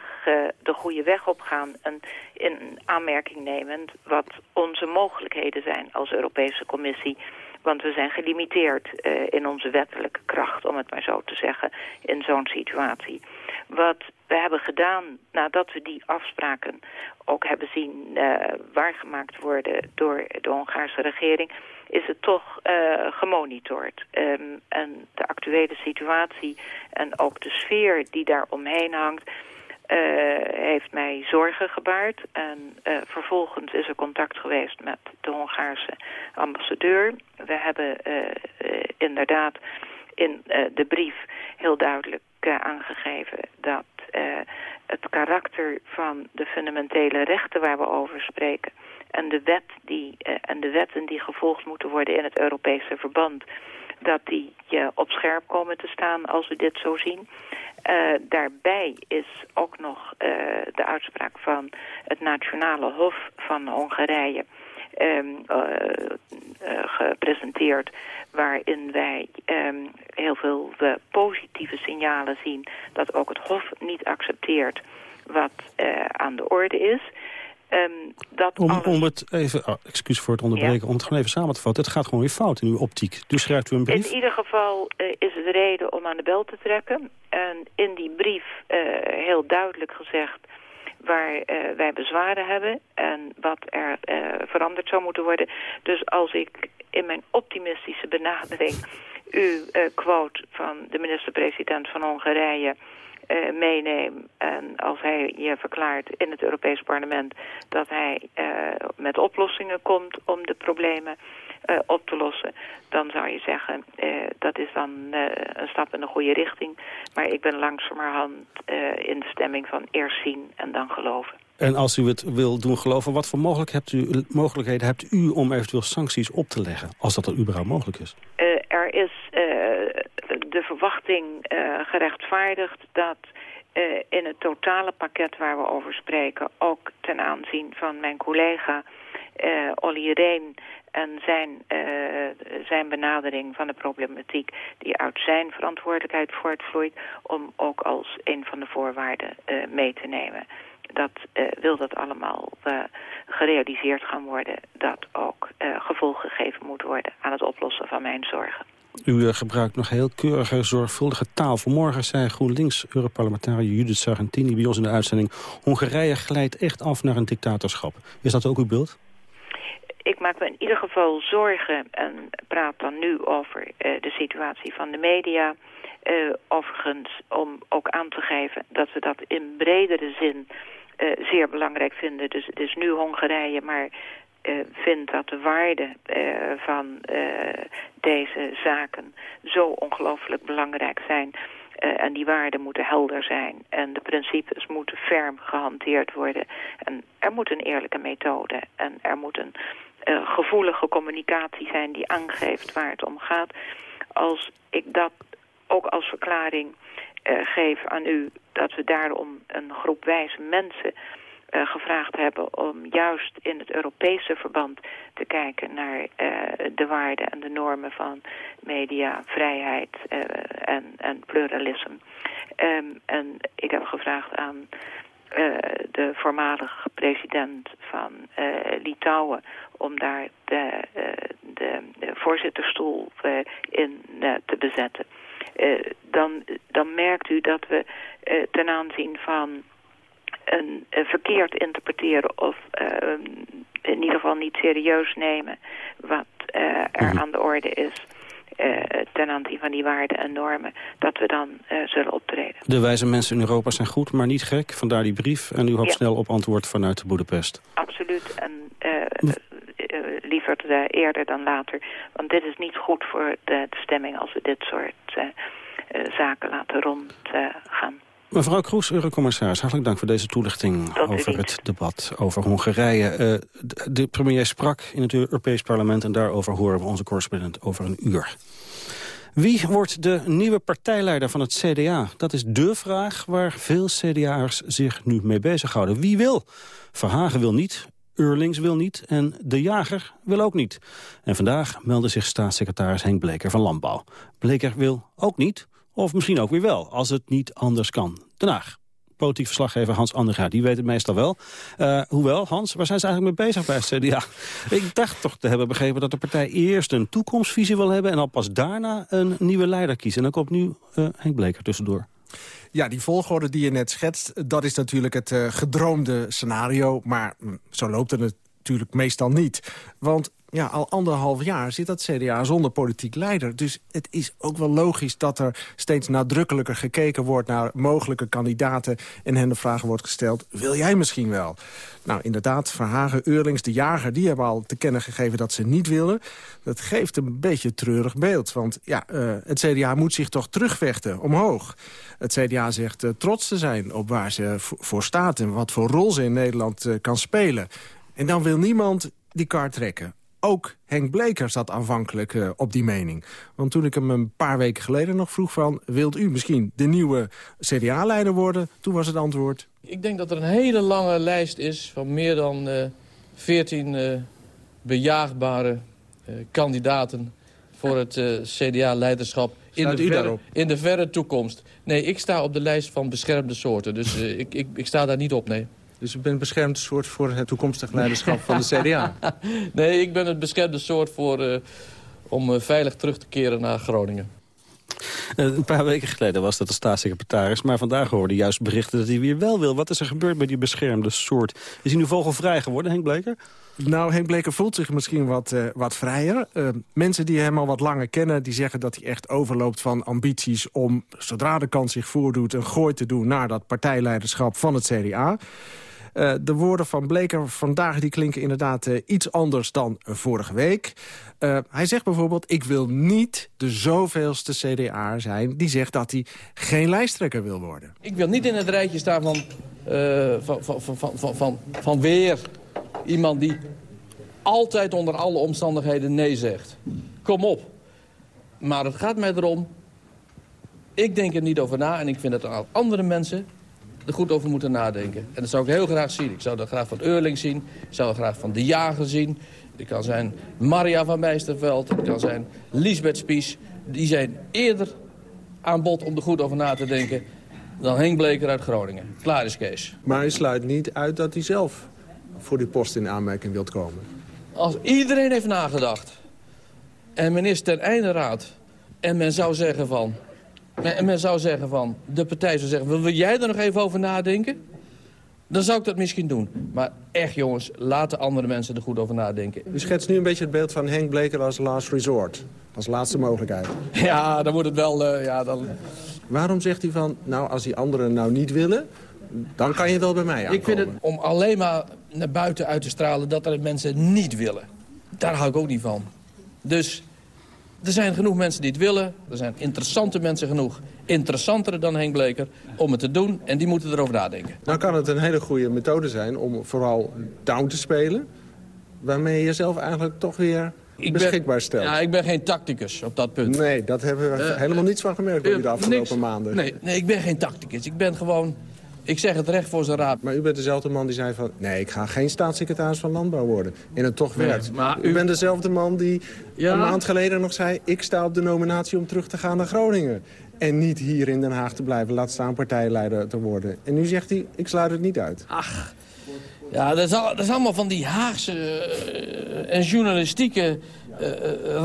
de goede weg op gaan en in aanmerking nemend wat onze mogelijkheden zijn als Europese Commissie. Want we zijn gelimiteerd in onze wettelijke kracht, om het maar zo te zeggen, in zo'n situatie. Wat we hebben gedaan nadat we die afspraken ook hebben zien uh, waargemaakt worden door de Hongaarse regering, is het toch uh, gemonitord. Um, en de actuele situatie en ook de sfeer die daar omheen hangt, heeft mij zorgen gebaard. En vervolgens is er contact geweest met de Hongaarse ambassadeur. We hebben inderdaad in de brief heel duidelijk aangegeven dat het karakter van de fundamentele rechten waar we over spreken en de, wet die, en de wetten die gevolgd moeten worden in het Europese verband, dat die op scherp komen te staan als we dit zo zien. Daarbij is ook nog de uitspraak van het Nationale Hof van Hongarije um, gepresenteerd waarin wij um, heel veel positieve signalen zien dat ook het Hof niet accepteert wat aan de orde is. Um, dat
om,
alles...
om het even, oh, excuus voor het onderbreken, ja. om het gewoon even samen te vatten. Het gaat gewoon weer fout in uw optiek. Dus schrijft u een brief?
In ieder geval uh, is het reden om aan de bel te trekken. En in die brief heel duidelijk gezegd waar uh, wij bezwaren hebben en wat er veranderd zou moeten worden. Dus als ik in mijn optimistische benadering uw quote van de minister-president van Hongarije uh, meeneem. En als hij je verklaart in het Europees parlement dat hij uh, met oplossingen komt om de problemen uh, op te lossen, dan zou je zeggen dat is dan een stap in de goede richting. Maar ik ben langzamerhand in de stemming van eerst zien en dan geloven.
En als u het wil doen geloven, wat voor mogelijk hebt u, mogelijkheden hebt u om eventueel sancties op te leggen? Als dat er überhaupt mogelijk is.
Uh, de verwachting uh, gerechtvaardigd dat in het totale pakket waar we over spreken... ook ten aanzien van mijn collega Olly Reen En zijn, uh, zijn benadering van de problematiek die uit zijn verantwoordelijkheid voortvloeit... om ook als een van de voorwaarden uh, mee te nemen. Dat uh, wil dat allemaal gerealiseerd gaan worden... dat ook gevolg gegeven moet worden aan het oplossen van mijn zorgen.
U gebruikt nog heel keurige, zorgvuldige taal. Vanmorgen zei GroenLinks-Europarlementariër Judith Sargentini bij ons in de uitzending... Hongarije glijdt echt af naar een dictatorschap. Is dat ook uw beeld?
ik maak me in ieder geval zorgen en praat dan nu over uh, de situatie van de media. Uh, overigens om ook aan te geven dat we dat in bredere zin zeer belangrijk vinden. Dus het is nu Hongarije, maar vindt dat de waarden van deze zaken zo ongelooflijk belangrijk zijn... En die waarden moeten helder zijn. En de principes moeten ferm gehanteerd worden. En er moet een eerlijke methode. En er moet een gevoelige communicatie zijn die aangeeft waar het om gaat. Als ik dat ook als verklaring geef aan u dat we daarom een groep wijze mensen uh, gevraagd hebben om juist in het Europese verband te kijken naar uh, de waarden en de normen van media, vrijheid uh, en, en pluralisme. Um, en ik heb gevraagd aan de voormalige president van Litouwen om daar de, de, de voorzitterstoel in te bezetten. dan, dan merkt u dat we ten aanzien van een, een verkeerd interpreteren of in ieder geval niet serieus nemen wat er mhm. aan de orde is uh, ten aanzien van die waarden en normen, dat we dan uh, zullen optreden.
De wijze mensen in Europa zijn goed, maar niet gek. Vandaar die brief. En u hoopt ja. snel op antwoord vanuit Boedapest.
Absoluut. En uh, liever eerder dan later. Want dit is niet goed voor de, de stemming als we dit soort zaken laten rondgaan.
Mevrouw Kroes, eurocommissaris, hartelijk dank voor deze toelichting over het debat over Hongarije. Uh, de premier sprak in het Europees Parlement en daarover horen we onze correspondent over een uur. Wie wordt de nieuwe partijleider van het CDA? Dat is dé vraag waar veel CDA'ers zich nu mee bezighouden. Wie wil? Verhagen wil niet, Eurlings wil niet en De Jager wil ook niet. En vandaag meldde zich staatssecretaris Henk Bleker van Landbouw. Bleker wil ook niet, of misschien ook weer wel, als het niet anders kan. Den Haag. Politiek verslaggever Hans Andergaard, die weet het meestal wel. Uh, hoewel, Hans, waar zijn ze eigenlijk mee bezig bij het CDA? Ik dacht toch te hebben begrepen dat de partij eerst een toekomstvisie wil hebben... en dan pas daarna een nieuwe leider kiezen. En dan komt nu uh, Henk Bleker tussendoor.
Ja, die volgorde die je net schetst, dat is natuurlijk het uh, gedroomde scenario. Maar mm, zo loopt het meestal niet. Want ja, al anderhalf jaar zit dat CDA zonder politiek leider. Dus het is ook wel logisch dat er steeds nadrukkelijker gekeken wordt... naar mogelijke kandidaten en hen de vraag wordt gesteld... wil jij misschien wel? Nou, inderdaad, Verhagen, Eurlings, de jager... die hebben al te kennen gegeven dat ze niet willen. Dat geeft een beetje treurig beeld. Want ja, uh, het CDA moet zich toch terugvechten, omhoog. Het CDA zegt uh, trots te zijn op waar ze voor staat... en wat voor rol ze in Nederland uh, kan spelen. En dan wil niemand die kaart trekken. Ook Henk Bleker zat aanvankelijk uh, op die mening. Want toen ik hem een paar weken geleden nog vroeg van... wilt u misschien de nieuwe CDA-leider worden? Toen was het antwoord...
Ik denk dat er een hele lange lijst is van meer dan uh, 14 uh, bejaagbare uh, kandidaten... voor het CDA-leiderschap in, de verre, in de verre toekomst. Nee, ik sta op de lijst van beschermde soorten. Dus ik, ik, ik sta daar niet op, nee.
Dus u bent beschermd soort voor het toekomstig leiderschap van de CDA?
nee, ik ben het beschermde soort voor, uh, om uh, veilig terug te keren naar Groningen.
Uh, een paar weken geleden was dat de staatssecretaris. Maar vandaag hoorde juist berichten dat hij weer wel wil. Wat is er gebeurd met die beschermde soort? Is hij nu vogelvrij geworden, Henk Bleker?
Nou, Henk Bleker voelt zich misschien wat, uh, wat vrijer. Uh, mensen die hem al wat langer kennen... die zeggen dat hij echt overloopt van ambities... om, zodra de kans zich voordoet, een gooi te doen... naar dat partijleiderschap van het CDA. Uh, de woorden van Bleker vandaag die klinken inderdaad uh, iets anders dan vorige week. Uh, hij zegt bijvoorbeeld, ik wil niet de zoveelste CDA zijn... die zegt dat hij geen lijsttrekker wil worden.
Ik wil niet in het rijtje staan van, van, van, van, van, van, weer iemand die altijd onder alle omstandigheden nee zegt. Kom op. Maar het gaat mij erom... Ik denk er niet over na en ik vind dat er andere mensen er goed over moeten nadenken. En dat zou ik heel graag zien. Ik zou dat graag van Eurling zien. Ik zou dat graag van De Jager zien. Het kan zijn Maria van Meisterveld. Het kan zijn Lisbeth Spies. Die zijn eerder aan bod om er goed over na te denken... dan Henk Bleker uit Groningen. Klaar is Kees.
Maar hij sluit niet uit dat hij zelf voor die post in aanmerking wilt komen.
Als iedereen heeft nagedacht... en men is ten einde raad... en men zou zeggen van... en men zou zeggen van... de partij zou zeggen... wil jij er nog even over nadenken? Dan zou ik dat misschien doen. Maar echt jongens, laten andere mensen er goed over nadenken.
U schetst nu een beetje het beeld van Henk Bleker als last resort. Als laatste mogelijkheid.
Ja, dan wordt het wel... Uh, ja, dan...
Waarom zegt u van, nou als die anderen nou niet willen... dan kan je wel bij mij aankomen?
Ik vind het om alleen maar naar buiten uit te stralen dat er mensen niet willen. Daar hou ik ook niet van. Dus er zijn genoeg mensen die het willen. Er zijn interessante mensen genoeg. Interessantere dan Henk Bleker om het te doen. En die moeten erover nadenken.
Nou kan het een hele goede methode zijn om vooral down te spelen. Waarmee je jezelf eigenlijk toch weer beschikbaar stelt.
Ja, ik ben geen tacticus op dat punt.
Nee, dat hebben we uh, helemaal niets van gemerkt uh, de afgelopen
niks,
maanden.
Nee, nee, ik ben geen tacticus. Ik ben gewoon ik zeg het recht voor zijn raad.
Maar u bent dezelfde man die zei van... nee, ik ga geen staatssecretaris van Landbouw worden. En het toch werkt. maar u... bent dezelfde man die een maand geleden nog zei... ik sta op de nominatie om terug te gaan naar Groningen. En niet hier in Den Haag te blijven. Laat staan partijleider te worden. En nu zegt hij, ik sluit het niet uit.
Ach, ja, dat is, al, dat is allemaal van die Haagse uh, en journalistieke uh,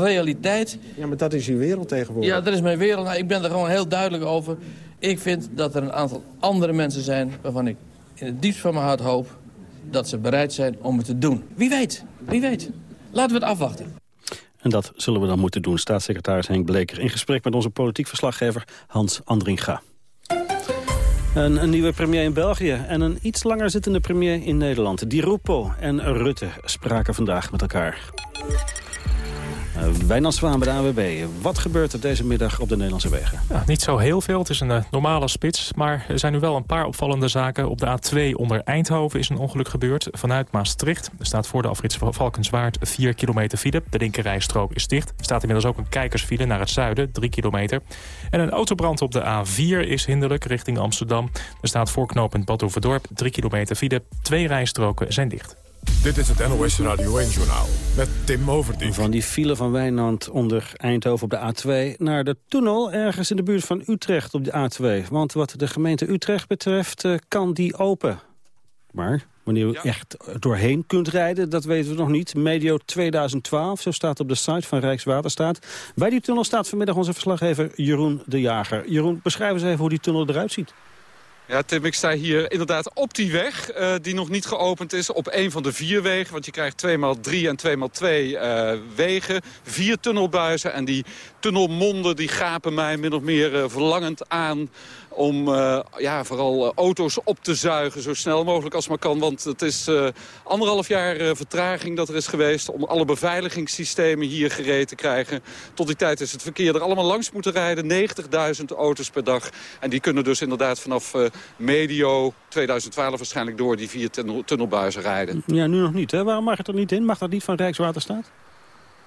realiteit.
Ja, maar dat is uw wereld tegenwoordig.
Ja, dat is mijn wereld. Nou, ik ben er gewoon heel duidelijk over. Ik vind dat er een aantal andere mensen zijn... waarvan ik in het diepst van mijn hart hoop... dat ze bereid zijn om het te doen. Wie weet, wie weet. Laten we het afwachten.
En dat zullen we dan moeten doen. Staatssecretaris Henk Bleker in gesprek met onze politiek verslaggever Hans Andringa. Een, een, nieuwe premier in België en een iets langer zittende premier in Nederland. Di Rupo en Rutte spraken vandaag met elkaar. Uh, Wijnand Zwaan de AWB. Wat gebeurt er deze middag op de Nederlandse wegen?
Niet zo heel veel. Het is een uh, normale spits. Maar er zijn nu wel een paar opvallende zaken. Op de A2 onder Eindhoven is een ongeluk gebeurd. Vanuit Maastricht er staat voor de afrits Valkenswaard 4 kilometer file. De linkerrijstrook is dicht. Er staat inmiddels ook een kijkersfile naar het zuiden, 3 kilometer. En een autobrand op de A4 is hinderlijk richting Amsterdam. Er staat voor knooppunt Badhoevedorp 3 kilometer file. Twee rijstroken zijn dicht.
Dit is het NOS Radio 1-journaal met Tim Overdijk.
Van die file van Wijnand onder Eindhoven op de A2... naar de tunnel ergens in de buurt van Utrecht op de A2. Want wat de gemeente Utrecht betreft uh, kan die open. Maar wanneer u ja. echt doorheen kunt rijden, dat weten we nog niet. Medio 2012, zo staat op de site van Rijkswaterstaat. Bij die tunnel staat vanmiddag onze verslaggever Jeroen de Jager. Jeroen, beschrijf eens even hoe die tunnel eruit ziet.
Ja, Tim, ik sta hier inderdaad op die weg uh, die nog niet geopend is. Op een van de vier wegen, want je krijgt 2x3 en 2x2 uh, wegen. Vier tunnelbuizen en die tunnelmonden die gapen mij min of meer uh, verlangend aan om uh, ja, vooral uh, auto's op te zuigen zo snel mogelijk als maar kan. Want het is uh, anderhalf jaar vertraging dat er is geweest... om alle beveiligingssystemen hier gereed te krijgen. Tot die tijd is het verkeer er allemaal langs moeten rijden. 90.000 auto's per dag. En die kunnen dus inderdaad vanaf medio 2012 waarschijnlijk door die vier tunnel tunnelbuizen rijden.
Ja, nu nog niet. Hè? Waarom mag het er niet in? Mag dat niet van Rijkswaterstaat?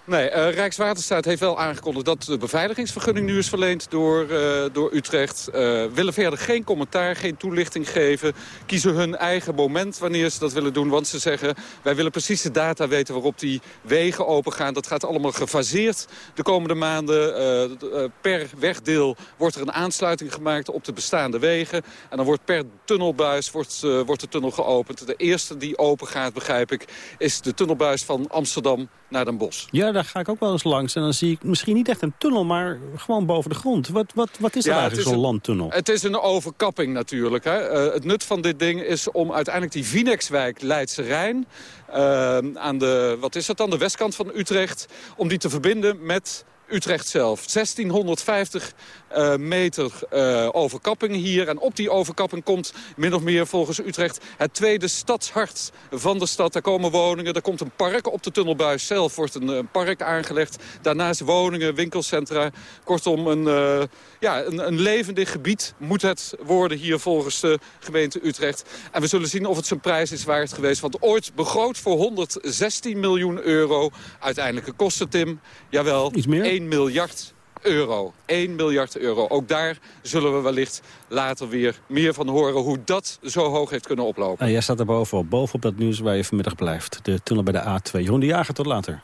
Nee, uh, Rijkswaterstaat heeft wel aangekondigd dat de beveiligingsvergunning nu is verleend door, uh, door Utrecht. Uh, willen verder geen commentaar, geen toelichting geven. Kiezen hun eigen moment wanneer ze dat willen doen. Want ze zeggen, wij willen precies de data weten waarop die wegen open gaan. Dat gaat allemaal gefaseerd de komende maanden. per wegdeel wordt er een aansluiting gemaakt op de bestaande wegen. En dan wordt per tunnelbuis wordt, wordt de tunnel geopend. De eerste die open gaat, begrijp ik, is de tunnelbuis van Amsterdam naar Den Bosch.
Ja, daar ga ik ook wel eens langs. En dan zie ik misschien niet echt een tunnel, maar gewoon boven de grond. Wat, wat, wat is er ja, eigenlijk, zo'n landtunnel?
Het is een overkapping natuurlijk. Hè. Uh, het nut van dit ding is om uiteindelijk die Vinexwijk Leidse Rijn... Uh, aan de, wat is dat dan, de westkant van Utrecht... om die te verbinden met Utrecht zelf. 1650 uh, meter uh, overkapping hier. En op die overkapping komt min of meer volgens Utrecht het tweede stadshart van de stad. Daar komen woningen, er komt een park. Op de tunnelbuis zelf wordt een, een park aangelegd. Daarnaast woningen, winkelcentra. Kortom, een, uh, ja, een, een levendig gebied moet het worden hier volgens de gemeente Utrecht. En we zullen zien of het zijn prijs is waard geweest. Want ooit begroot voor 116 miljoen euro. Uiteindelijke kosten, Tim. Jawel,
Iets meer?
1 miljard euro. 1 miljard euro. Ook daar zullen we wellicht later weer meer van horen... hoe dat zo hoog heeft kunnen oplopen.
En jij staat er bovenop, bovenop dat nieuws waar je vanmiddag blijft. De tunnel bij de A2. Jeroen de tot later.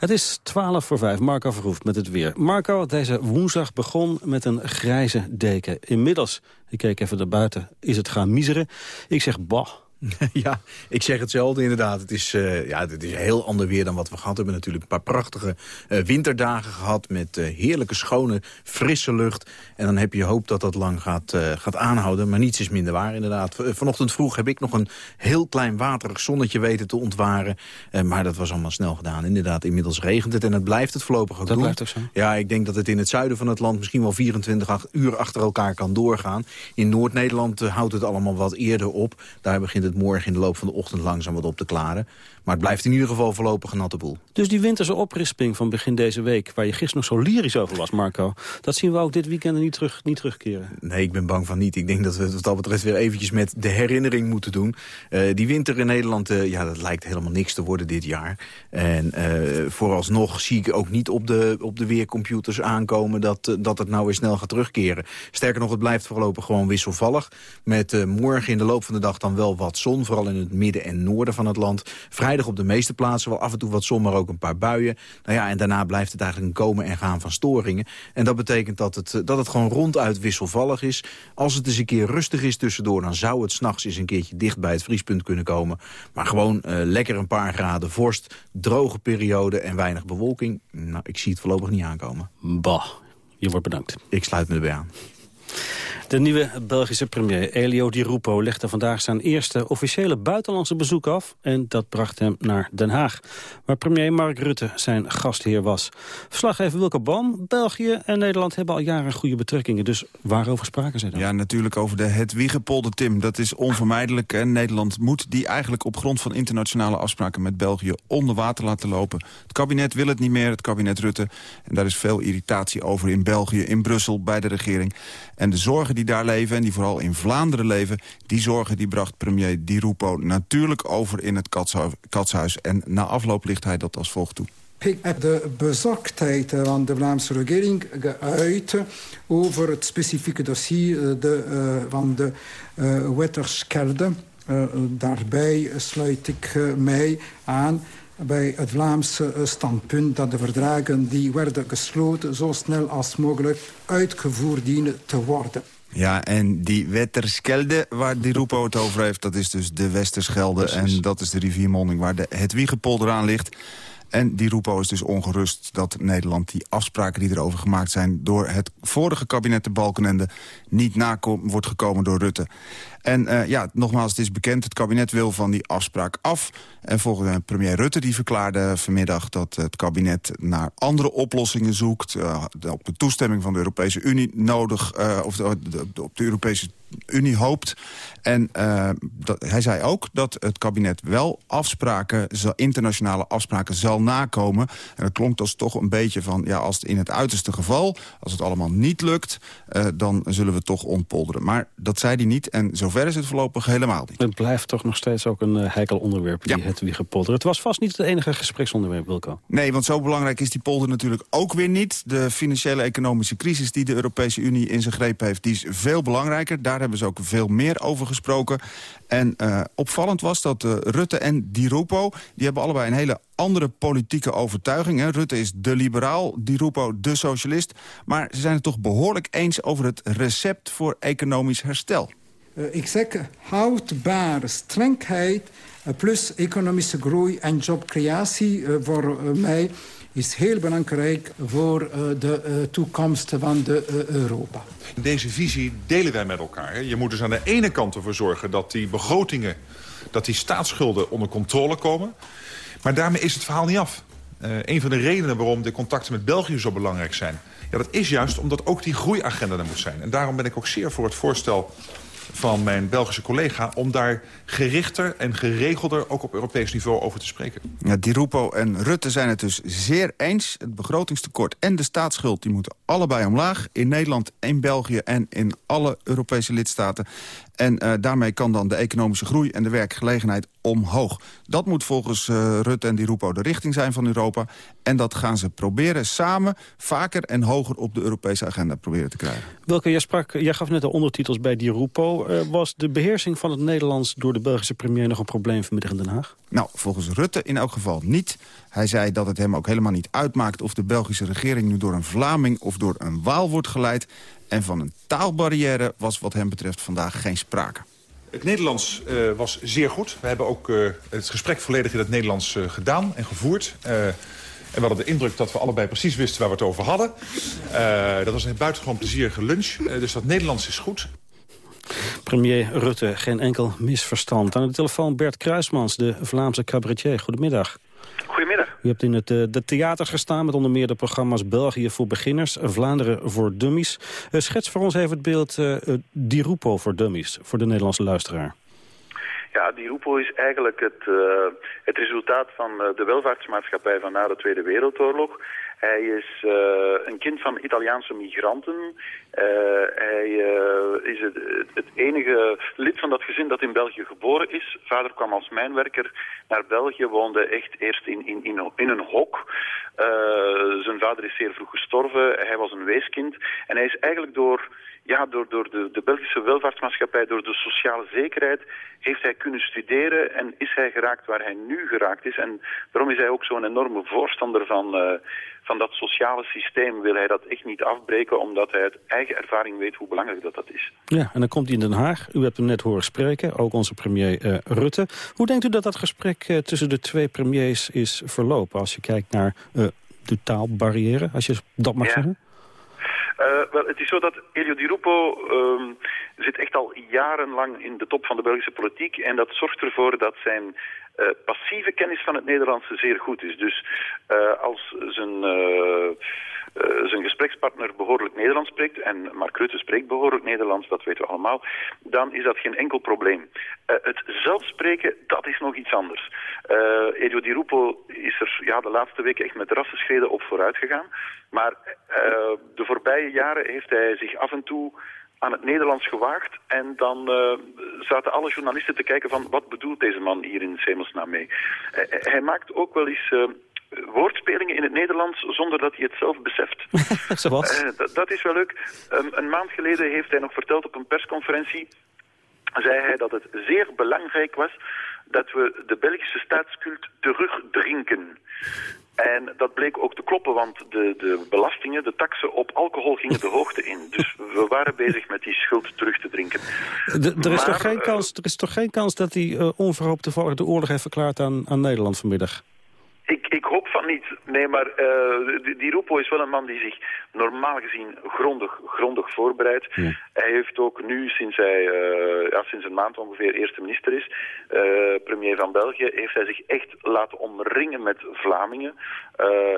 Het is 12 voor 5. Marco Verhoef met het weer. Marco, deze woensdag begon met een grijze deken. Inmiddels, ik keek even naar buiten, is het gaan miseren. Ik zeg, bah,
ja, ik zeg hetzelfde inderdaad. Het is, uh, ja, het is heel ander weer dan wat we gehad hebben. Natuurlijk een paar prachtige uh, winterdagen gehad... met uh, heerlijke, schone, frisse lucht. En dan heb je hoop dat dat lang gaat, gaat aanhouden. Maar niets is minder waar inderdaad. vanochtend vroeg heb ik nog een heel klein waterig zonnetje weten te ontwaren. maar dat was allemaal snel gedaan. Inderdaad, inmiddels regent het en het blijft het voorlopig ook
dat
doen.
blijft ook zo?
Ja, ik denk dat het in het zuiden van het land misschien wel 24 uur achter elkaar kan doorgaan. In Noord-Nederland houdt het allemaal wat eerder op. Daar begint het het morgen in de loop van de ochtend langzaam wat op te klaren. Maar het blijft in ieder geval voorlopig een natte boel.
Dus die winterse oprisping van begin deze week... waar je gisteren nog zo lyrisch over was, Marco... dat zien we ook dit weekend niet, terug, niet terugkeren?
Nee, ik ben bang van niet. Ik denk dat we wat dat betreft weer eventjes met de herinnering moeten doen. Uh, die winter in Nederland, uh, ja, dat lijkt helemaal niks te worden dit jaar. En uh, vooralsnog zie ik ook niet op de, op de weercomputers aankomen... Dat, dat het nou weer snel gaat terugkeren. Sterker nog, het blijft voorlopig gewoon wisselvallig. Met morgen in de loop van de dag dan wel wat zon. Vooral in het midden en noorden van het land. Vrijdag op de meeste plaatsen wel af en toe wat zon, maar ook een paar buien. Nou ja, en daarna blijft het eigenlijk een komen en gaan van storingen. En dat betekent dat het, dat het gewoon ronduit wisselvallig is. Als het eens een keer rustig is tussendoor... dan zou het s'nachts eens een keertje dicht bij het vriespunt kunnen komen. Maar gewoon uh, lekker een paar graden vorst, droge periode en weinig bewolking. Nou, ik zie het voorlopig niet aankomen.
Bah, je wordt bedankt.
Ik sluit me erbij aan.
De nieuwe Belgische premier Elio Di Rupo legde vandaag zijn eerste officiële buitenlandse bezoek af. En dat bracht hem naar Den Haag, waar premier Mark Rutte zijn gastheer was. Verslaggever Wilke Boom, België en Nederland hebben al jaren goede betrekkingen. Dus waarover spraken ze dan?
Ja, natuurlijk over de Hedwiggepolder, Tim. Dat is onvermijdelijk. En Nederland moet die eigenlijk op grond van internationale afspraken met België onder water laten lopen. Het kabinet wil het niet meer, het kabinet Rutte. En daar is veel irritatie over in België, in Brussel, bij de regering. En de zorgen die daar leven en die vooral in Vlaanderen leven... die zorgen die bracht premier Di Rupo natuurlijk over in het katshuis. En na afloop ligt hij dat als volgt toe.
Ik heb de bezorgdheid van de Vlaamse regering geuit over het specifieke dossier de, uh, van de. Uh, daarbij sluit ik mij aan bij het Vlaamse standpunt dat de verdragen die werden gesloten... zo snel als mogelijk uitgevoerd dienen te worden.
Ja, en die Wetterskelde waar die Roepo het over heeft... dat is dus de Westerschelde en dat is de riviermonding waar de Hedwiegepolder aan ligt... En die Roepo is dus ongerust dat Nederland die afspraken die erover gemaakt zijn... door het vorige kabinet de Balkenende niet na wordt gekomen door Rutte. En uh, ja, nogmaals, het is bekend, het kabinet wil van die afspraak af. En volgens premier Rutte die verklaarde vanmiddag dat het kabinet naar andere oplossingen zoekt. Uh, op de toestemming van de Europese Unie nodig, of de, op de Europese Unie hoopt. En dat, hij zei ook dat het kabinet wel afspraken, internationale afspraken zal nakomen. En dat klonk als toch een beetje van, ja, als het in het uiterste geval, als het allemaal niet lukt, dan zullen we toch ontpolderen. Maar dat zei hij niet en zover is het voorlopig helemaal niet.
Het blijft toch nog steeds ook een uh, heikel onderwerp, die ja. het wiegepolder. Het was vast niet het enige gespreksonderwerp, Wilco.
Nee, want zo belangrijk is die polder natuurlijk ook weer niet. De financiële economische crisis die de Europese Unie in zijn greep heeft, die is veel belangrijker. Daar hebben ze ook veel meer over gesproken. En uh, opvallend was dat uh, Rutte en Di Rupo... die hebben allebei een hele andere politieke overtuiging. Hè. Rutte is de liberaal, Di Rupo de socialist. Maar ze zijn het toch behoorlijk eens over het recept voor economisch herstel.
Uh, ik zeg houdbare strengheid plus economische groei en jobcreatie voor mij is heel belangrijk voor uh, de uh, toekomst van de, uh, Europa.
Deze visie delen wij met elkaar. Je moet dus aan de ene kant ervoor zorgen dat die begrotingen... dat die staatsschulden onder controle komen. Maar daarmee is het verhaal niet af. een van de redenen waarom de contacten met België zo belangrijk zijn... Ja, dat is juist omdat ook die groeiagenda er moet zijn. En daarom ben ik ook zeer voor het voorstel van mijn Belgische collega... om daar gerichter en geregelder ook op Europees niveau over te spreken.
Ja, Di Rupo en Rutte zijn het dus zeer eens. Het begrotingstekort en de staatsschuld die moeten allebei omlaag. In Nederland, in België en in alle Europese lidstaten. En uh, daarmee kan dan de economische groei en de werkgelegenheid omhoog. Dat moet volgens uh, Rutte en Di Rupo de richting zijn van Europa. En dat gaan ze proberen samen vaker en hoger op de Europese agenda proberen te krijgen.
Welke, jij, sprak, jij gaf net de ondertitels bij Di Rupo. Uh, was de beheersing van het Nederlands door de Belgische premier nog een probleem vanmiddag in Den Haag?
Nou, volgens Rutte in elk geval niet. Hij zei dat het hem ook helemaal niet uitmaakt of de Belgische regering nu door een Vlaming of door een Waal wordt geleid. En van een taalbarrière was wat hem betreft vandaag geen sprake.
Het Nederlands uh, was zeer goed. We hebben ook uh, het gesprek volledig in het Nederlands uh, gedaan en gevoerd. en we hadden de indruk dat we allebei precies wisten waar we het over hadden. dat was een buitengewoon plezierige lunch. dus dat Nederlands is goed.
Premier Rutte, geen enkel misverstand. Aan de telefoon Bert Kruismans, de Vlaamse cabaretier. Goedemiddag. U hebt in het uh, de theaters gestaan met onder meer de programma's België voor beginners, Vlaanderen voor dummies. Uh, schets voor ons even het beeld uh, Di Rupo voor dummies, voor de Nederlandse luisteraar.
Ja, Di Rupo is eigenlijk het, het resultaat van de welvaartsmaatschappij van na de Tweede Wereldoorlog. Hij is uh, een kind van Italiaanse migranten. hij is het, het, enige lid van dat gezin dat in België geboren is. Vader kwam als mijnwerker naar België, woonde echt eerst in, in, in, in een hok. zijn vader is zeer vroeg gestorven. Hij was een weeskind. En hij is eigenlijk door ja, door, door de, de Belgische welvaartsmaatschappij, door de sociale zekerheid, heeft hij kunnen studeren en is hij geraakt waar hij nu geraakt is. En daarom is hij ook zo'n enorme voorstander van, uh, van dat sociale systeem. Wil hij dat echt niet afbreken, omdat hij uit eigen ervaring weet hoe belangrijk dat, dat is.
Ja, en dan komt hij in Den Haag. U hebt hem net horen spreken, ook onze premier uh, Rutte. Hoe denkt u dat dat gesprek uh, tussen de twee premiers is verlopen... als je kijkt naar de taalbarrière, als je dat mag ja. zeggen?
Wel, het is zo dat Elio Di Rupo um, zit echt al jarenlang in de top van de Belgische politiek. En dat zorgt ervoor dat zijn passieve kennis van het Nederlandse zeer goed is. Dus uh, als zijn... Uh, zijn gesprekspartner behoorlijk Nederlands spreekt, en Mark Rutte spreekt behoorlijk Nederlands, dat weten we allemaal, dan is dat geen enkel probleem. Het zelfspreken, dat is nog iets anders. Uh, Edio Di Rupo is er ja, de laatste weken echt met rassenschreden op vooruit gegaan, maar de voorbije jaren heeft hij zich af en toe aan het Nederlands gewaagd. En dan uh, zaten alle journalisten te kijken van wat bedoelt deze man hier in Semelsnaam mee. Uh, hij maakt ook wel eens uh, woordspelingen in het Nederlands zonder dat hij het zelf beseft.
Zoals?
dat is wel leuk. Um, een maand geleden heeft hij nog verteld op een persconferentie... zei hij dat het zeer belangrijk was dat we de Belgische staatskult terugdrinken. En dat bleek ook te kloppen, want de, de belastingen, de taxen op alcohol gingen de hoogte in. Dus we waren bezig met die schuld terug te drinken.
De, er, is toch geen uh, kans, er is toch geen kans dat hij uh, onverhoopt de, de oorlog heeft verklaard aan, aan Nederland vanmiddag?
Ik, ik hoop van niet. Nee, maar uh, die, die Rupo is wel een man die zich normaal gezien grondig, grondig voorbereidt. Ja. Hij heeft ook nu, sinds hij uh, ja, sinds een maand ongeveer eerste minister is, uh, premier van België, heeft hij zich echt laten omringen met Vlamingen.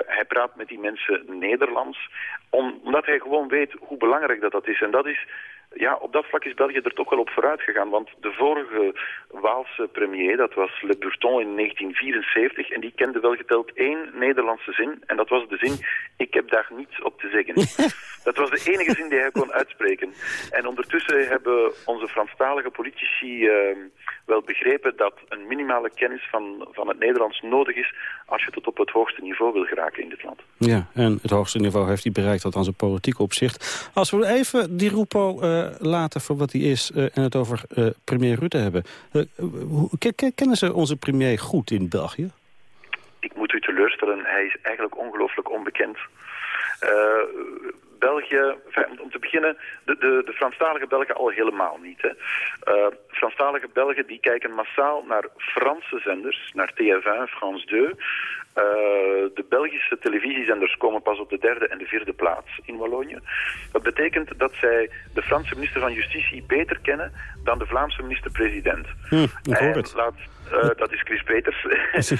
hij praat met die mensen Nederlands, om, omdat hij gewoon weet hoe belangrijk dat, dat is. En dat is ja, op dat vlak is België er toch wel op vooruit gegaan. Want de vorige Waalse premier, dat was Le Burton in 1974... en die kende wel geteld één Nederlandse zin. En dat was de zin, ik heb daar niets op te zeggen. dat was de enige zin die hij kon uitspreken. En ondertussen hebben onze Franstalige politici uh, wel begrepen... dat een minimale kennis van, van het Nederlands nodig is... als je tot op het hoogste niveau wil geraken in dit land.
Ja, en het hoogste niveau heeft hij bereikt, althans een politiek opzicht. Als we even die Rupo... Uh, laten voor wat hij is uh, en het over uh, premier Rutte hebben. Kennen ze onze premier goed in België?
Ik moet u teleurstellen, hij is eigenlijk ongelooflijk onbekend. België, om te beginnen, de, de, de Franstalige Belgen al helemaal niet. Hè. Uh, Franstalige Belgen die kijken massaal naar Franse zenders, naar TF1, France 2. Uh, de Belgische televisiezenders komen pas op de derde en de vierde plaats in Wallonië. Dat betekent dat zij de Franse minister van Justitie beter kennen dan de Vlaamse minister-president.
Hm,
laat, uh, dat is Chris Peters.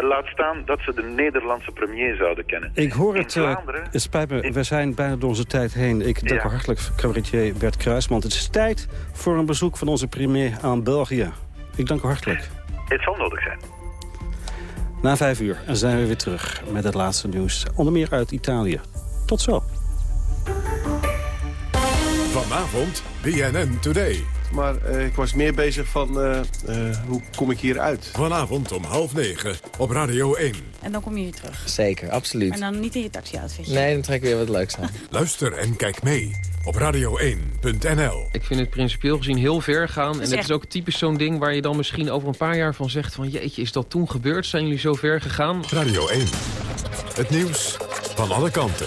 laat staan dat ze de Nederlandse premier zouden kennen.
Ik hoor het, uh, het spijt me, we zijn bijna door onze tijd heen. Ik dank ja. u hartelijk, cabaretier Bert Kruisman. Het is tijd voor een bezoek van onze premier aan België. Ik dank u hartelijk.
Het zal nodig zijn.
Na vijf uur zijn we weer terug met het laatste nieuws. Onder meer uit Italië. Tot zo.
Van Vanavond BNN Today.
Maar uh, ik was meer bezig van uh, uh, hoe kom ik hier uit.
Vanavond om half negen op Radio 1.
En dan kom je hier terug?
Zeker, absoluut.
En dan niet in je taxi-outfitje?
Nee, dan trek ik weer wat leuks aan.
Luister en kijk mee op radio1.nl.
Ik vind het principieel gezien heel ver gaan. En het is ook typisch zo'n ding waar je dan misschien over een paar jaar van zegt... van jeetje, is dat toen gebeurd? Zijn jullie zo ver gegaan?
Radio 1. Het nieuws van alle kanten.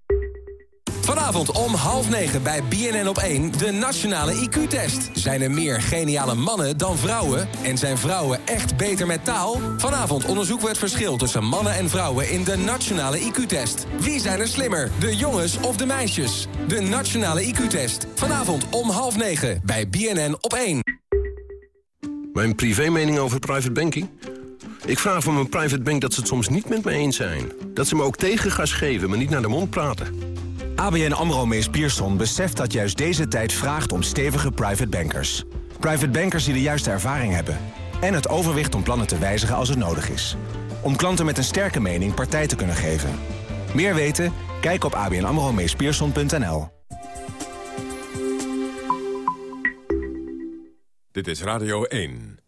Vanavond om half negen bij BNN op 1 de nationale IQ-test. Zijn er meer geniale mannen dan vrouwen? En zijn vrouwen echt beter met taal? Vanavond onderzoeken we het verschil tussen mannen en vrouwen in de nationale IQ-test. Wie zijn er slimmer, de jongens of de meisjes? De nationale IQ-test. Vanavond om half negen bij BNN op 1.
Mijn privé-mening over private banking? Ik vraag van mijn private bank dat ze het soms niet met me eens zijn. Dat ze me ook tegengas geven, maar niet naar de mond praten.
ABN AMRO Mees Pierson beseft dat juist deze tijd vraagt om stevige private bankers. Private bankers die de juiste ervaring hebben. En het overwicht om plannen te wijzigen als het nodig is. Om klanten met een sterke mening partij te kunnen geven. Meer weten? Kijk op abnamromeespierson.nl.
Dit is Radio 1.